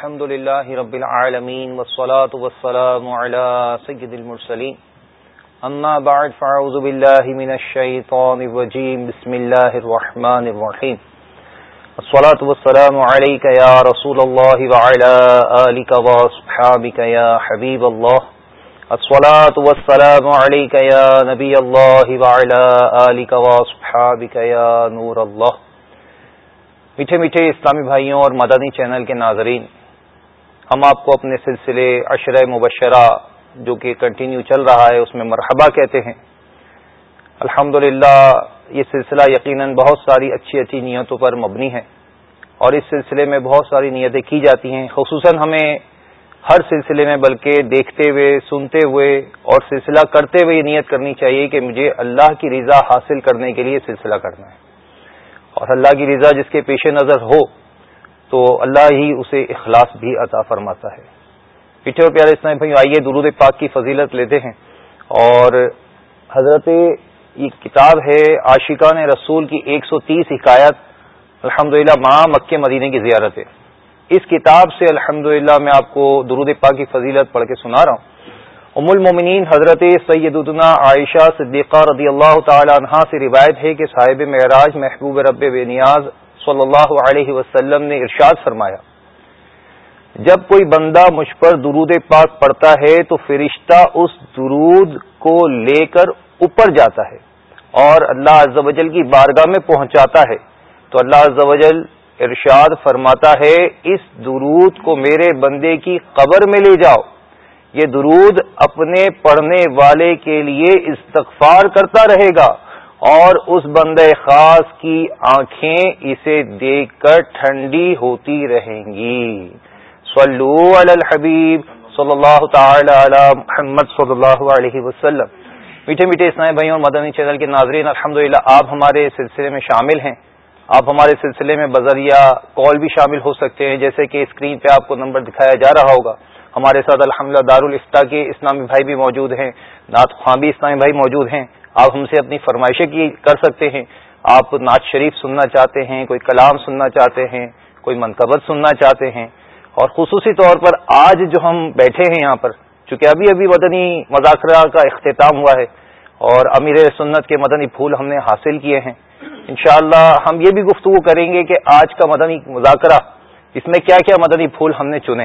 الحمد لله رب العالمين والصلاة والسلام على سيد المرسلين. أما بعد، فأعوذ بالله من الشيطان الرجيم. بسم الله الرحمن الرحيم. الصلاة والسلام عليك يا رسول الله وعلى آلك وصحابك يا حبيب الله. الصلاة والسلام عليك يا نبي الله وعلى آلك وصحابك يا نور الله. میٹھے میٹھے اسلامی بھائیوں اور مدنی چینل کے ناظرین ہم آپ کو اپنے سلسلے عشرہ مبشرہ جو کہ کنٹینیو چل رہا ہے، اس میں مرحبا کہتے ہیں۔ الحمد یہ سلسلہ یقیناً بہت ساری اچھی اچھی نیتوں پر مبنی ہے اور اس سلسلے میں بہت ساری نیتیں کی جاتی ہیں۔ خصوصاً ہمیں ہر سلسلے میں بلکہ دیکھتے ہوئے، سنتے ہوئے اور سلسلہ کرتے ہوئے یہ نیت کرنی چاہیے کہ مجھے اللہ کی رضا حاصل کرنے کے لیے سلسلہ کرنا ہے۔ اور اللہ کی رضا جس کے پیش نظر ہو تو اللہ ہی اسے اخلاص بھی عطا فرماتا ہے۔ پیٹھے اور پیارے اسلام بھائی آئیے درود پاک کی فضیلت لیتے ہیں۔ اور حضرت یہ کتاب ہے، عاشقان رسول کی ایک سو تیس حکایت الحمد للہ ماں مکہ مدینے کی زیارت ہے۔ اس کتاب سے الحمد میں آپ کو درود پاک کی فضیلت پڑھ کے سنا رہا ہوں۔ ام المومنین، حضرت سیدنا عائشہ صدیقہ رضی اللہ تعالی عنہا سے روایت ہے کہ صاحب معراج محبوب رب بے نیاز صلی اللہ علیہ وسلم نے ارشاد فرمایا، جب کوئی بندہ مجھ پر درود پاک پڑتا ہے تو فرشتہ اس درود کو لے کر اوپر جاتا ہے اور اللہ عز و جل کی بارگاہ میں پہنچاتا ہے۔ تو اللہ عز و جل ارشاد فرماتا ہے، اس درود کو میرے بندے کی قبر میں لے جاؤ۔ یہ درود اپنے پڑھنے والے کے لیے استغفار کرتا رہے گا۔ اور اس بندے خاص کی آنکھیں اسے دیکھ کر ٹھنڈی ہوتی رہیں گی۔ صلو علی الحبیب صلی اللہ تعالی علی محمد صلی اللہ علیہ وسلم۔ میٹھے میٹھے اسلامی بھائیوں اور مدنی چینل کے ناظرین الحمد آپ ہمارے سلسلے میں شامل ہیں۔ آپ ہمارے سلسلے میں بذریعہ کال بھی شامل ہو سکتے ہیں، جیسے کہ اسکرین پہ آپ کو نمبر دکھایا جا رہا ہوگا۔ ہمارے ساتھ الحمد للہ دارالفتا کے اسلامی بھائی بھی موجود ہیں نعت خوان بھی اسلامی بھائی موجود ہیں۔ آپ ہم سے اپنی فرمائشیں کی کر سکتے ہیں۔ آپ نعت شریف سننا چاہتے ہیں، کوئی کلام سننا چاہتے ہیں، کوئی منقبت سننا چاہتے ہیں۔ اور خصوصی طور پر آج جو ہم بیٹھے ہیں یہاں پر، چونکہ ابھی ابھی مدنی مذاکرہ کا اختتام ہوا ہے اور امیر سنت کے مدنی پھول ہم نے حاصل کیے ہیں۔ انشاءاللہ ہم یہ بھی گفتگو کریں گے کہ آج کا مدنی مذاکرہ، اس میں کیا کیا مدنی پھول ہم نے چنے۔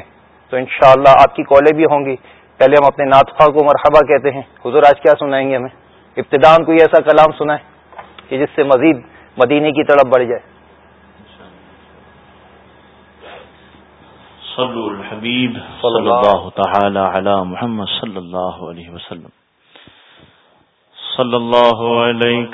تو انشاءاللہ اللہ آپ کی کالیں بھی ہوں گی۔ پہلے ہم اپنے ناطفہ کو مرحبا کہتے ہیں۔ حضور آج کیا سنائیں گے ہمیں؟ ابتدان کوئی ایسا کلام سنائیں کہ جس سے مزید مدینے کی طرف بڑھ جائے۔ صلو الحبیب صلی اللہ تعالی علی محمد صلی اللہ علیہ وسلم۔ صلی اللہ علیہ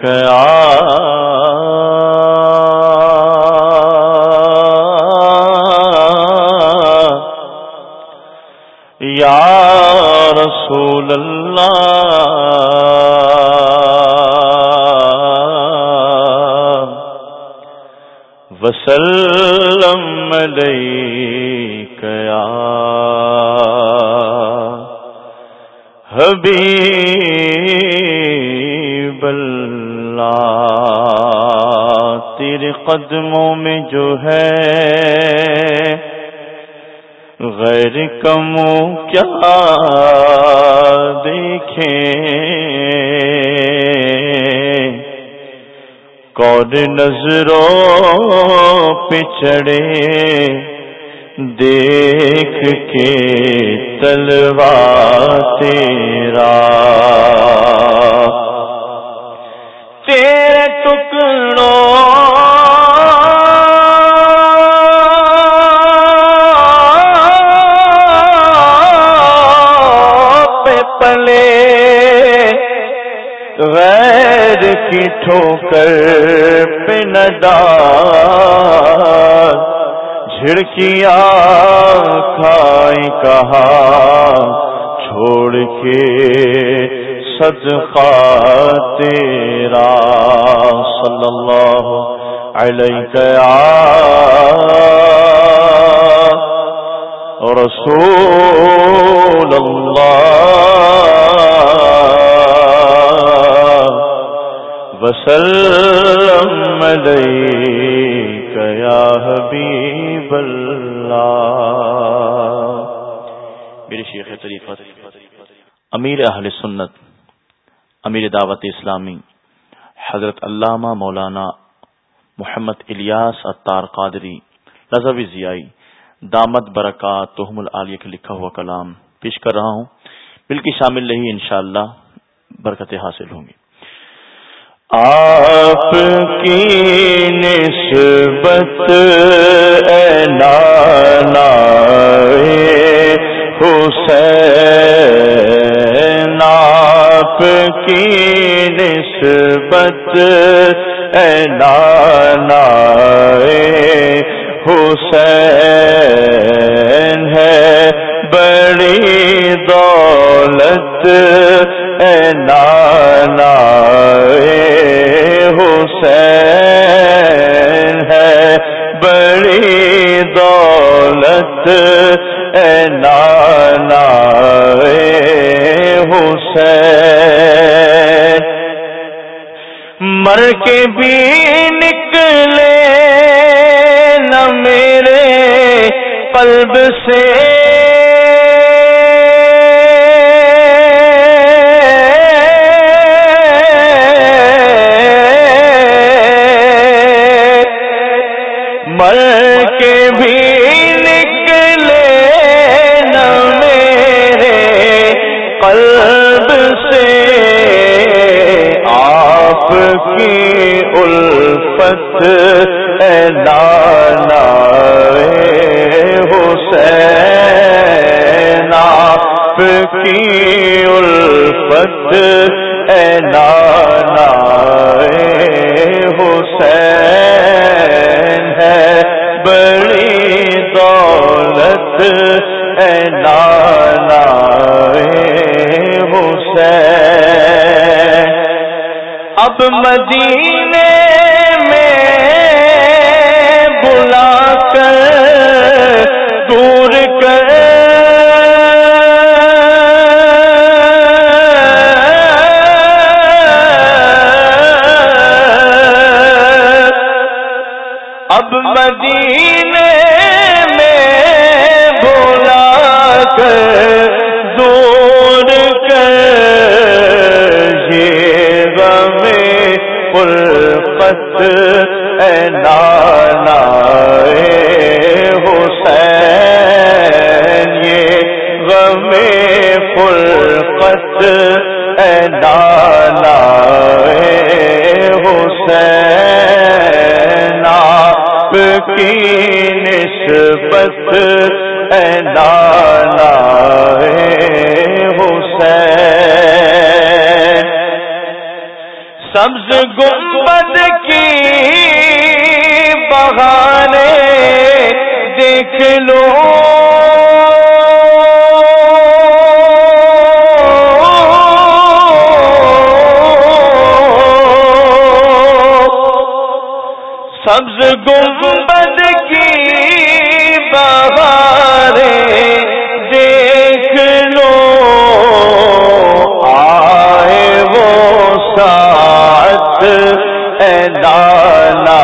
یا رسول اللہ وسلم علیک یا حبیب اللہ تیرے قدموں میں جو ہے غیر کمو کیا دیکھیں؟ کون نظروں پچڑے دیکھ کے تلوا تیرا۔ تیرے ٹکڑوں غیر کی ٹھوکر پہ ندار جھڑکیاں کھائی کہا چھوڑ کے صدقہ تیرا صلی اللہ علیہ رسول اللہ وسلم علیک یا حبیب اللہ شیخ طریقت، امیر اہل سنت، امیر دعوت اسلامی، حضرت علامہ مولانا محمد الیاس اطار قادری، رضوی ضیائی، دامت برکات تحم العالیہ کے لکھا ہوا کلام پیش کر رہا ہوں۔ بل کی شامل رہی انشاءاللہ برکتیں حاصل ہوں گی۔ آپ کی نسبت نانا حسین آپ کی نسبت نانا حسین ہے بڑی دولت حسین ہے بڑی دولت نانا حسین۔ مر کے بھی نکلے نہ میرے قلب سے۔ پل کے بھی نکلے نانا حسین۔ آپ کی الفت اے نانا حسین۔ ہے۔ بڑی دولت اے نانا حسین۔ اب مدینے مدی گنبد کی بہانے دیکھ لو۔ سبز گنبد کی بہانے ڈالا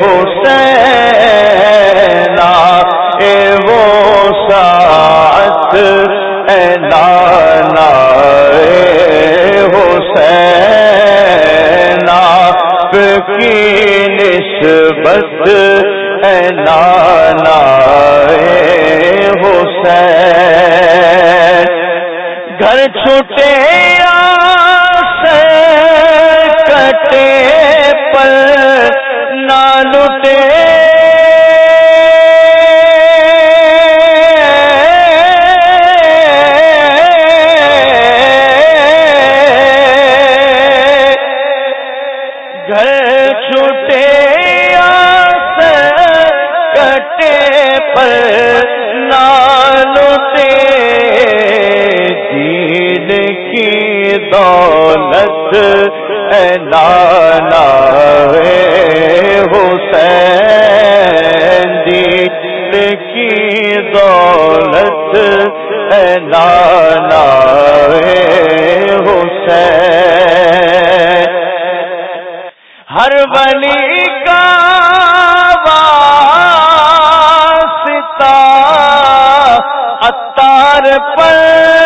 حسین اے سات اے ڈالا حسین کی نسبت اے لالا حسین گھر چھوٹے لٹے پل نہ لٹے۔ گھر پل نہ لٹے۔ دین کی دولت لالا حسین دین کی دولت ہے لالا حسین۔ ہر ولی کا واسطہ اتار پر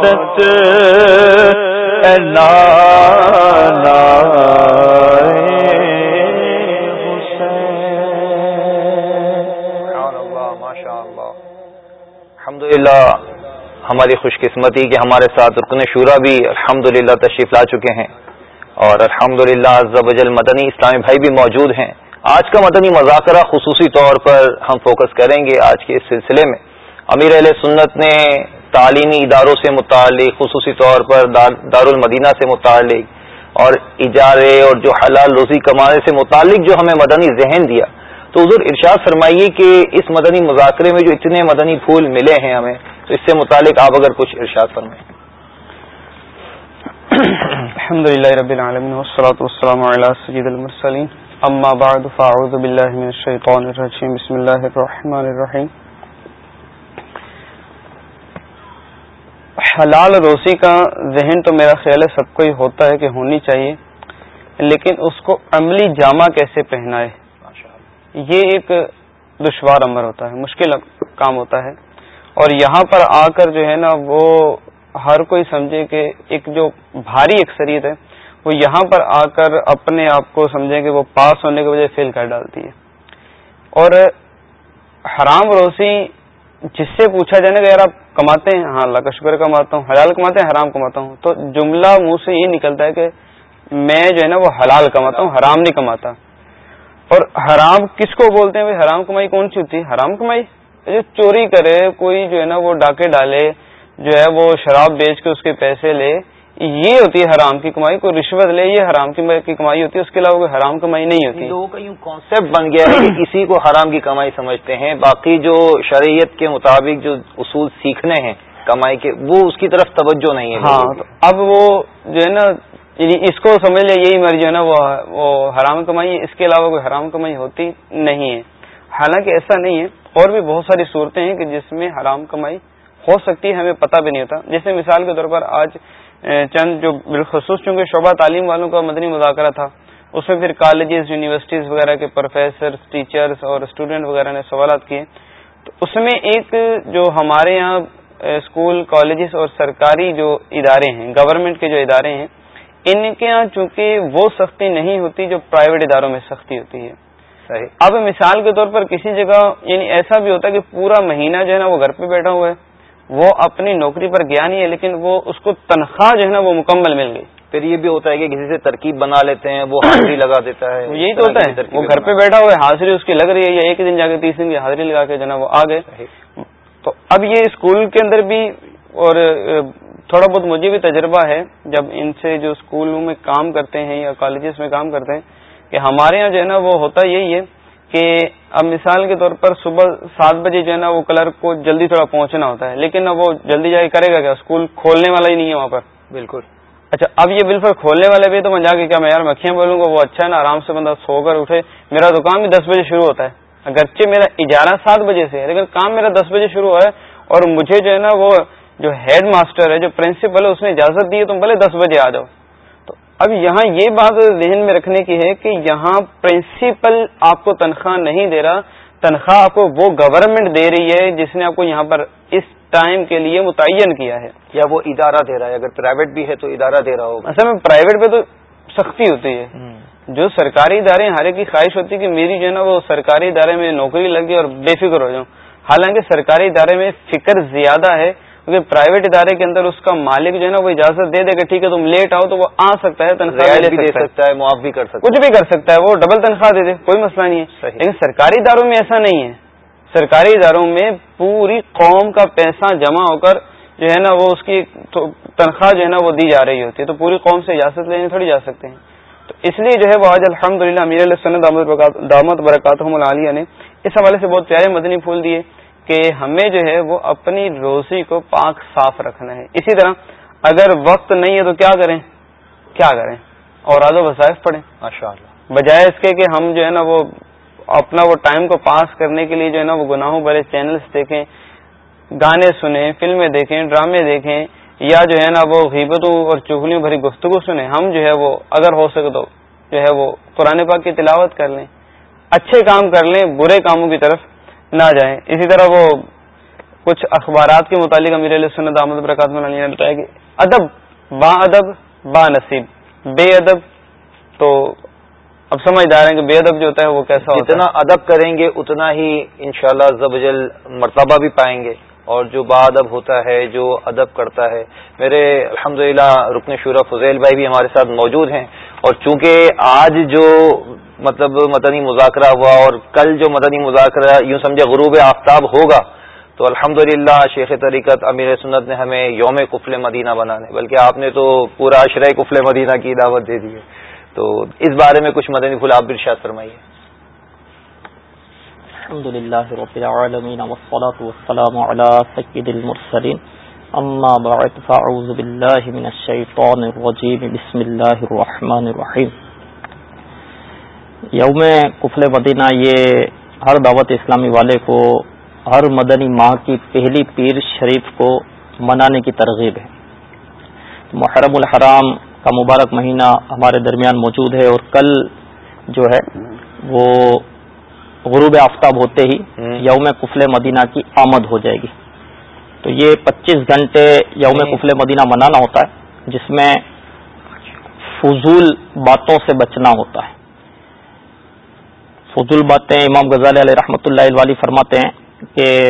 ہماری خوش قسمتی کہ ہمارے ساتھ رکن شورا بھی الحمد تشریف لا چکے ہیں اور الحمد للہ مدنی اسلامی بھائی بھی موجود ہیں۔ آج کا مدنی مذاکرہ خصوصی طور پر ہم فوکس کریں گے آج کے اس سلسلے میں۔ امیر علیہ سنت نے تعلیمی اداروں سے متعلق، خصوصی طور پر دار المدینہ سے متعلق، اور اجارے اور جو حلال روزی کمانے سے متعلق جو ہمیں مدنی ذہن دیا۔ تو حضور ارشاد فرمائیے کہ اس مدنی مذاکرے میں جو اتنے مدنی پھول ملے ہیں ہمیں، تو اس سے متعلق آپ اگر کچھ ارشاد فرمائیں۔ الحمد للہ رب العالمین، والصلاة والسلام علی سید المرسلین۔ اما بعد، فاعوذ باللہ من الشیطان الرجیم۔ بسم اللہ الرحمن الرحیم۔ حلال روزی کا ذہن تو میرا خیال ہے سب کو ہی ہوتا ہے کہ ہونی چاہیے، لیکن اس کو عملی جامع کیسے پہنا ہے یہ ایک دشوار عمر ہوتا ہے، مشکل کام ہوتا ہے۔ اور یہاں پر آ کر جو ہے نا، وہ ہر کوئی سمجھے کہ ایک جو بھاری اکثریت ہے، وہ یہاں پر آ کر اپنے آپ کو سمجھے کہ وہ پاس ہونے کی وجہ فیل کر ڈالتی ہے۔ اور حرام روسی جس سے پوچھا جائے نا کہ یار آپ کماتے ہیں ہاں اللہ کا شکر کماتا ہوں، حلال کماتے ہیں، حرام کماتا ہوں۔ تو جملہ منہ سے یہ نکلتا ہے کہ میں جو ہے نا وہ حلال کماتا ہوں، حرام نہیں کماتا۔ اور حرام کس کو بولتے ہیں؟ بھائی، حرام کمائی کون سی ہوتی ہے؟ حرام کمائی؟ جو چوری کرے، کوئی جو ہے نا وہ ڈاکے ڈالے، جو ہے وہ شراب بیچ کے اس کے پیسے لے یہ ہوتی ہے حرام کی کمائی کوئی رشوت لے یہ حرام کی کمائی ہوتی ہے اس کے علاوہ کوئی حرام کمائی نہیں ہوتی۔ لوگوں کا یوں کانسیپٹ بن گیا ہے کہ کسی کو حرام کی کمائی سمجھتے ہیں باقی جو شریعت کے مطابق جو اصول سیکھنے ہیں کمائی کے وہ اس کی طرف توجہ نہیں ہے۔ ہاں اب وہ جو ہے نا یعنی اس کو سمجھ لے یہی مرضی ہے نا وہ حرام کمائی ہے۔ اس کے علاوہ کوئی حرام کمائی ہوتی نہیں ہے۔ حالانکہ ایسا نہیں ہے اور بھی بہت ساری صورتیں ہیں کہ جس میں حرام کمائی ہو سکتی ہے ہمیں پتہ بھی نہیں ہوتا۔ جیسے مثال کے طور پر آج چند جو بالخصوص چونکہ شعبہ تعلیم والوں کا مدنی مذاکرہ تھا اس میں پھر کالجز یونیورسٹیز وغیرہ کے پروفیسر ٹیچرز اور اسٹوڈینٹ وغیرہ نے سوالات کیے۔ تو اس میں ایک جو ہمارے یہاں اسکول کالجز اور سرکاری جو ادارے ہیں گورنمنٹ کے جو ادارے ہیں ان کے یہاں چونکہ وہ سختی نہیں ہوتی جو پرائیویٹ اداروں میں سختی ہوتی ہے۔ اب مثال کے طور پر کسی جگہ یعنی ایسا بھی ہوتا ہے کہ پورا مہینہ جو ہے نا وہ گھر پہ بیٹھا ہوا ہے۔ وہ اپنی نوکری پر گیا نہیں ہے لیکن وہ اس کو تنخواہ جو ہے نا وہ مکمل مل گئی۔ پھر یہ بھی ہوتا ہے کہ کسی سے ترکیب بنا لیتے ہیں وہ حاضری لگا دیتا ہے۔ یہی تو ہوتا ہے وہ گھر پہ بیٹھا ہوا ہے حاضری اس کی لگ رہی ہے یا ایک دن جا کے تیس دن کی حاضری لگا کے جو نا وہ آ گئے۔ تو اب یہ اسکول کے اندر بھی اور تھوڑا بہت مجھے بھی تجربہ ہے جب ان سے جو اسکولوں میں کام کرتے ہیں یا کالجز میں کام کرتے ہیں کہ ہمارے یہاں جو ہے نا وہ ہوتا یہی ہے کہ اب مثال کے طور پر صبح سات بجے جو ہے نا وہ کلرک کو جلدی تھوڑا پہنچنا ہوتا ہے لیکن وہ جلدی جا کے کرے گا کیا؟ اسکول کھولنے والا ہی نہیں ہے وہاں پر؟ بالکل۔ اچھا اب یہ بالکل کھولنے والے بھی تو میں جا کے کیا میں یار مکھیاں بولوں گا وہ اچھا ہے نا آرام سے بندہ سو کر اٹھے۔ میرا دکان بھی دس بجے شروع ہوتا ہے۔ اگرچہ میرا اجارہ سات بجے سے ہے لیکن کام میرا دس بجے شروع ہوا ہے اور مجھے جو ہے نا وہ جو ہیڈ ماسٹر ہے جو پرنسپل ہے اس نے اجازت دی ہے تم بھلے دس بجے آ جاؤ۔ اب یہاں یہ بات ذہن میں رکھنے کی ہے کہ یہاں پرنسپل آپ کو تنخواہ نہیں دے رہا تنخواہ آپ کو وہ گورنمنٹ دے رہی ہے جس نے آپ کو یہاں پر اس ٹائم کے لیے متعین کیا ہے۔ یا وہ ادارہ دے رہا ہے اگر پرائیویٹ بھی ہے تو ادارہ دے رہا ہوگا۔ اصل میں پرائیویٹ پہ تو سختی ہوتی ہے۔ جو سرکاری ادارے ہر ایک کی خواہش ہوتی ہے کہ میری جو ہے نا وہ سرکاری ادارے میں نوکری لگے اور بے فکر ہو جاؤں۔ حالانکہ سرکاری ادارے میں فکر زیادہ ہے کیونکہ پرائیویٹ ادارے کے اندر اس کا مالک جو ہے نا وہ اجازت دے دے گا ٹھیک ہے تم لیٹ آؤ تو وہ آ سکتا ہے تنخواہ دے سکتا ہے۔ معاف بھی کر سکتا کچھ بھی کر سکتا ہے وہ ڈبل تنخواہ دے دے کوئی مسئلہ نہیں ہے۔ لیکن سرکاری اداروں میں ایسا نہیں ہے۔ سرکاری اداروں میں پوری قوم کا پیسہ جمع ہو کر جو ہے نا وہ اس کی تنخواہ جو ہے نا وہ دی جا رہی ہوتی ہے۔ تو پوری قوم سے اجازت لینے تھوڑی جا سکتے ہیں۔ تو اس لیے جو ہے وہ آج الحمد للہ امیر علیہ دامت برکات عالیہ نے اس حوالے سے بہت پیارے مدنی پھول دیے۔ کہ ہمیں جو ہے وہ اپنی روزی کو پاک صاف رکھنا ہے۔ اسی طرح اگر وقت نہیں ہے تو کیا کریں؟ کیا کریں؟ اور آدھو وظائف پڑھیں۔ ماشاء بجائے اس کے کہ ہم جو ہے نا وہ اپنا وہ ٹائم کو پاس کرنے کے لیے جو ہے نا وہ گناہوں بھرے چینلز دیکھیں گانے سنیں فلمیں دیکھیں ڈرامے دیکھیں یا جو ہے نا وہ غیبتوں اور چگلیوں بھری گفتگو سنیں۔ ہم جو ہے وہ اگر ہو سکے تو جو ہے وہ قرآن پاک کی تلاوت کر لیں۔ اچھے کام کر لیں برے کاموں کی طرف نہ جائیں۔ اسی طرح وہ کچھ اخبارات کے متعلق امیر علیہ سنت احمد برکات نے بتایا کہ ادب، با ادب، با نصیب۔ بے ادب تو اب سمجھ رہے ہیں کہ بے ادب جو ہوتا ہے وہ کیسا جتنا ادب کریں گے، اتنا ہی انشاءاللہ شاء اللہ مرتبہ بھی پائیں گے۔ اور جو با ادب ہوتا ہے، جو ادب کرتا ہے۔ میرے الحمدللہ رکن شورا فضیل بھائی بھی ہمارے ساتھ موجود ہیں۔ اور چونکہ آج جو مطلب مدنی مذاکرہ ہوا اور کل جو مدنی مذاکرہ یوں سمجھے غروب آفتاب ہوگا، تو الحمد شیخ طریقت امیر سنت نے ہمیں یوم قفل مدینہ بنانے، بلکہ آپ نے تو پورا عشرۂ قفل مدینہ کی دعوت دے دی ہے۔ تو اس بارے میں کچھ مدنی پھول آپ بھی ارشاد فرمائیے۔ الحمد للہ رب العالمین والصلاة والسلام على سید المرسلین۔ اما بعد، فاعوذ باللہ من الشیطان الرجیم، بسم اللہ الرحمن الرحیم۔ یوم کفل مدینہ یہ ہر دعوت اسلامی والے کو ہر مدنی ماہ کی پہلی پیر شریف کو منانے کی ترغیب ہے۔ محرم الحرام کا مبارک مہینہ ہمارے درمیان موجود ہے اور کل جو ہے وہ غروب آفتاب ہوتے ہی یوم کفل مدینہ کی آمد ہو جائے گی۔ تو یہ پچیس گھنٹے یوم کفل مدینہ منانا ہوتا ہے جس میں فضول باتوں سے بچنا ہوتا ہے۔ فضول باتیں امام غزال علیہ رحمۃ اللہ علیہ فرماتے ہیں کہ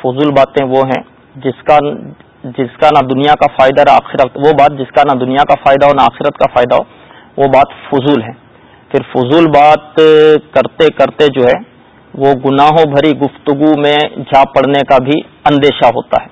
فضول باتیں وہ ہیں جس کا جس کا نہ دنیا کا فائدہ نہ آخرت، وہ بات جس کا نہ دنیا کا فائدہ ہو نہ آخرت کا فائدہ ہو، وہ بات فضول ہے۔ پھر فضول بات کرتے کرتے جو ہے، وہ گناہوں بھری گفتگو میں جا پڑنے کا بھی اندیشہ ہوتا ہے۔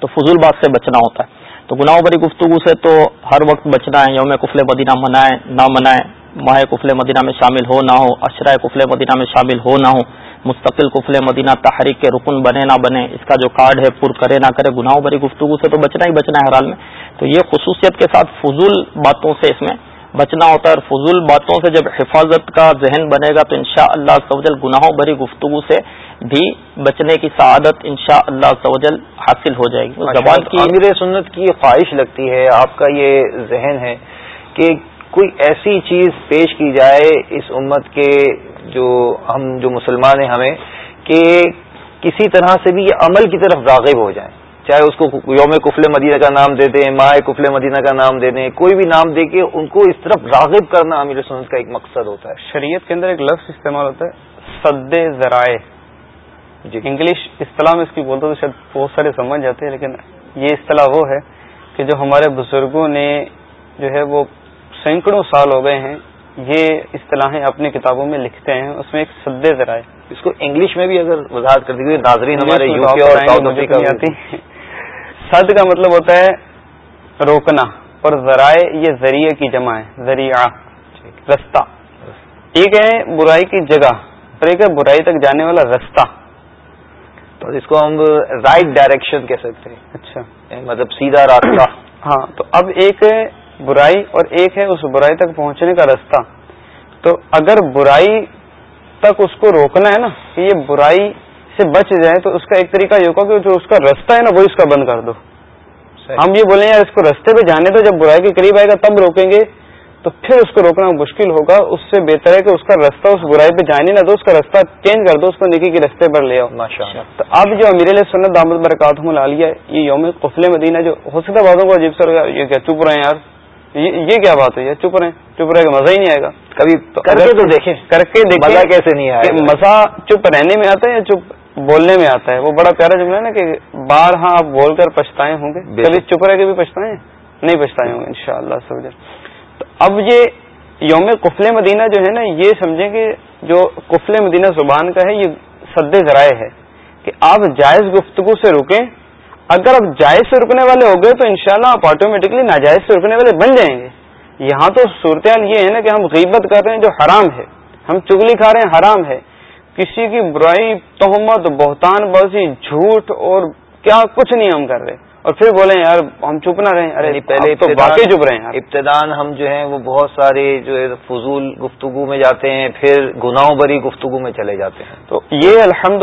تو فضول بات سے بچنا ہوتا ہے۔ تو گناہوں بھری گفتگو سے تو ہر وقت بچنا ہے، یوم کفل مدینہ منائے نہ منائے ماہ کفل مدینہ میں شامل ہو نہ ہو اشرۂ کفل مدینہ میں شامل ہو نہ ہو مستقل کفل مدینہ تحریک کے رکن بنے نہ بنے اس کا جو کارڈ ہے پر کرے نہ کرے گناہوں بھری گفتگو سے تو بچنا ہی بچنا ہے حال میں۔ تو یہ خصوصیت کے ساتھ فضول باتوں سے اس میں بچنا ہوتا ہے اور فضول باتوں سے جب حفاظت کا ذہن بنے گا تو ان شاء اللہ سوجل گناہوں بھری گفتگو سے بھی بچنے کی سعادت ان شاء اللہ سوجل حاصل ہو جائے گی۔ زبان کی امیر سنت کی خواہش لگتی ہے آپ کا یہ ذہن ہے کہ کوئی ایسی چیز پیش کی جائے اس امت کے جو ہم جو مسلمان ہیں ہمیں کہ کسی طرح سے بھی یہ عمل کی طرف راغب ہو جائیں۔ چاہے اس کو یوم کفل مدینہ کا نام دے دیں ماہ کفل مدینہ کا نام دے دیں کوئی بھی نام دے کے ان کو اس طرف راغب کرنا امیر سنت کا ایک مقصد ہوتا ہے۔ شریعت کے اندر ایک لفظ استعمال ہوتا ہے سد ذرائع۔ جی۔ انگلش اصطلاح میں اس کی بولتے تو شاید بہت سارے سمجھ جاتے ہیں لیکن یہ اصطلاح وہ ہے کہ جو ہمارے بزرگوں نے جو ہے وہ سینکڑوں سال ہو گئے ہیں یہ اصطلاحیں اپنی کتابوں میں لکھتے ہیں اس میں ایک سد ذرائع اس کو انگلش میں بھی اگر وضاحت کر دیجیے ناظرین ہمارے آتی۔ سد کا مطلب ہوتا ہے روکنا اور ذرائع یہ ذریعے کی جمع ہے ذریعہ رستہ۔ ایک ہے؟ برائی کی جگہ۔ اور ایک ہے؟ برائی تک جانے والا رستہ۔ تو اس کو ہم رائٹ ڈائریکشن کہہ سکتے ہیں۔ اچھا۔ مطلب سیدھا راستہ۔ ہاں تو اب ایک برائی اور ایک ہے اس برائی تک پہنچنے کا رستہ۔ تو اگر برائی تک اس کو روکنا ہے نا کہ یہ برائی سے بچ جائے تو اس کا ایک طریقہ یہ ہوگا کہ جو اس کا رستہ ہے نا وہ اس کا بند کر دو۔ ہم یہ بولیں یار اس کو رستے پہ جانے تو جب برائی کے قریب آئے گا تب روکیں گے تو پھر اس کو روکنا مشکل ہوگا۔ اس سے بہتر ہے کہ اس کا رستہ اس برائی پہ جانے نہ دو اس کا رستہ چینج کر دو اس کو نکی کے رستے پر لے آؤ۔ تو اب جو امیر علیہ سنت دامد برکات ہوں لالیہ یہ یوم قفل مدینہ جو ہو سکتا ہے بازوں کو عجیب سر یہ کیا چپ رہے ہیں یار؟ یہ کیا بات ہے؟ چپ رہے چپ رہے مزہ ہی نہیں آئے گا۔ کبھی کر کے تو دیکھیں۔ کر کے دیکھیں کیسے نہیں آئے مزہ چپ رہنے میں آتا ہے یا چپ بولنے میں آتا ہے؟ وہ بڑا پیارا جملہ ہے نا کہ بار ہاں آپ بول کر پچھتائے ہوں گے۔ کبھی چپ رہ کے بھی پچھتائے نہیں پچھتائے ہوں گے ان شاء اللہ تو اب یہ یوم قفل مدینہ جو ہے نا یہ سمجھیں کہ جو قفل مدینہ زبان کا ہے یہ سد ذرائع ہے کہ آپ جائز گفتگو سے رکیں اگر آپ جائز سے رکنے والے ہو گئے تو انشاءاللہ آپ آٹومیٹکلی ناجائز سے رکنے والے بن جائیں گے۔ یہاں تو صورتحال یہ ہے نا کہ ہم غیبت کر رہے ہیں جو حرام ہے۔ ہم چگلی کھا رہے ہیں، حرام ہے۔ کسی کی برائی، تہمت، بہتان بازی، جھوٹ اور کیا کچھ نہیں ہم کر رہے۔ اور پھر بولے یار ہم چپ نہ رہے ارے یعنی پہلے تو باقی چپ رہے ہیں ابتدان ہم جو ہیں وہ بہت سارے جو ہے فضول گفتگو میں جاتے ہیں پھر گناہوں بری گفتگو میں چلے جاتے ہیں۔ تو یہ الحمد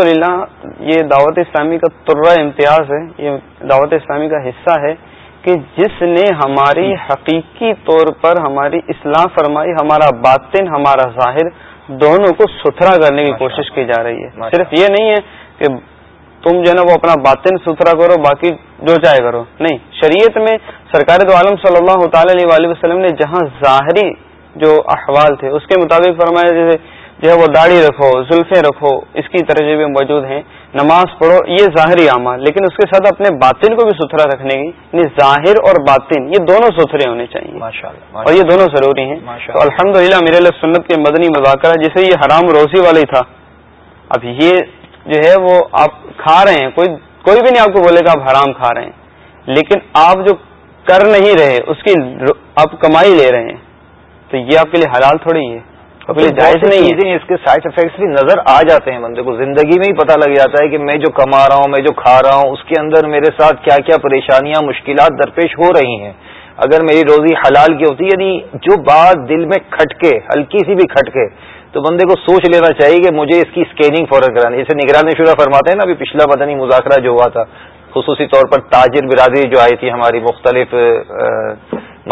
یہ دعوت اسلامی کا ترہ امتیاز ہے۔ یہ دعوت اسلامی کا حصہ ہے کہ جس نے ہماری حقیقی طور پر ہماری اصلاح فرمائی ہمارا باطن ہمارا ظاہر دونوں کو ستھرا کرنے کی کوشش کی جا رہی ہے۔ صرف یہ نہیں ہے کہ تم جو ہے نا وہ اپنا باطن ستھرا کرو باقی جو چاہے کرو۔ نہیں شریعت میں سرکار دو عالم صلی اللہ تعالی علیہ وسلم نے جہاں ظاہری جو احوال تھے اس کے مطابق فرمایا جیسے جو ہے وہ داڑھی رکھو زلفیں رکھو اس کی بھی موجود ہیں نماز پڑھو یہ ظاہری عمل لیکن اس کے ساتھ اپنے باطن کو بھی ستھرا رکھنے کی یعنی ظاہر اور باطن یہ دونوں ستھرے ہونے چاہیے۔ اور یہ دونوں ضروری ہیں۔ تو الحمد للہ میرے سنت کے مدنی مذاکرہ جیسے یہ حرام روزی والی تھا۔ اب یہ جو ہے وہ آپ کھا رہے ہیں کوئی کوئی بھی نہیں آپ کو بولے گا آپ حرام کھا رہے ہیں۔ لیکن آپ جو کر نہیں رہے اس کی آپ کمائی لے رہے ہیں۔ تو یہ آپ کے لیے حلال تھوڑی ہے۔ جائز نہیں ہے۔ اس کے سائڈ افیکٹس بھی نظر آ جاتے ہیں بندے کو۔ زندگی میں ہی پتہ لگ جاتا ہے کہ میں جو کما رہا ہوں میں جو کھا رہا ہوں اس کے اندر میرے ساتھ کیا کیا پریشانیاں مشکلات درپیش ہو رہی ہیں۔ اگر میری روزی حلال کی ہوتی یعنی جو بات دل میں کھٹکے، ہلکی سی بھی کھٹکے، تو بندے کو سوچ لینا چاہیے کہ مجھے اس کی اسکیننگ فوراً کرانی جیسے نگرانی شدہ فرماتے ہیں نا، ابھی پچھلا مدنی مذاکرہ جو ہوا تھا، خصوصی طور پر تاجر برادری جو آئی تھی ہماری مختلف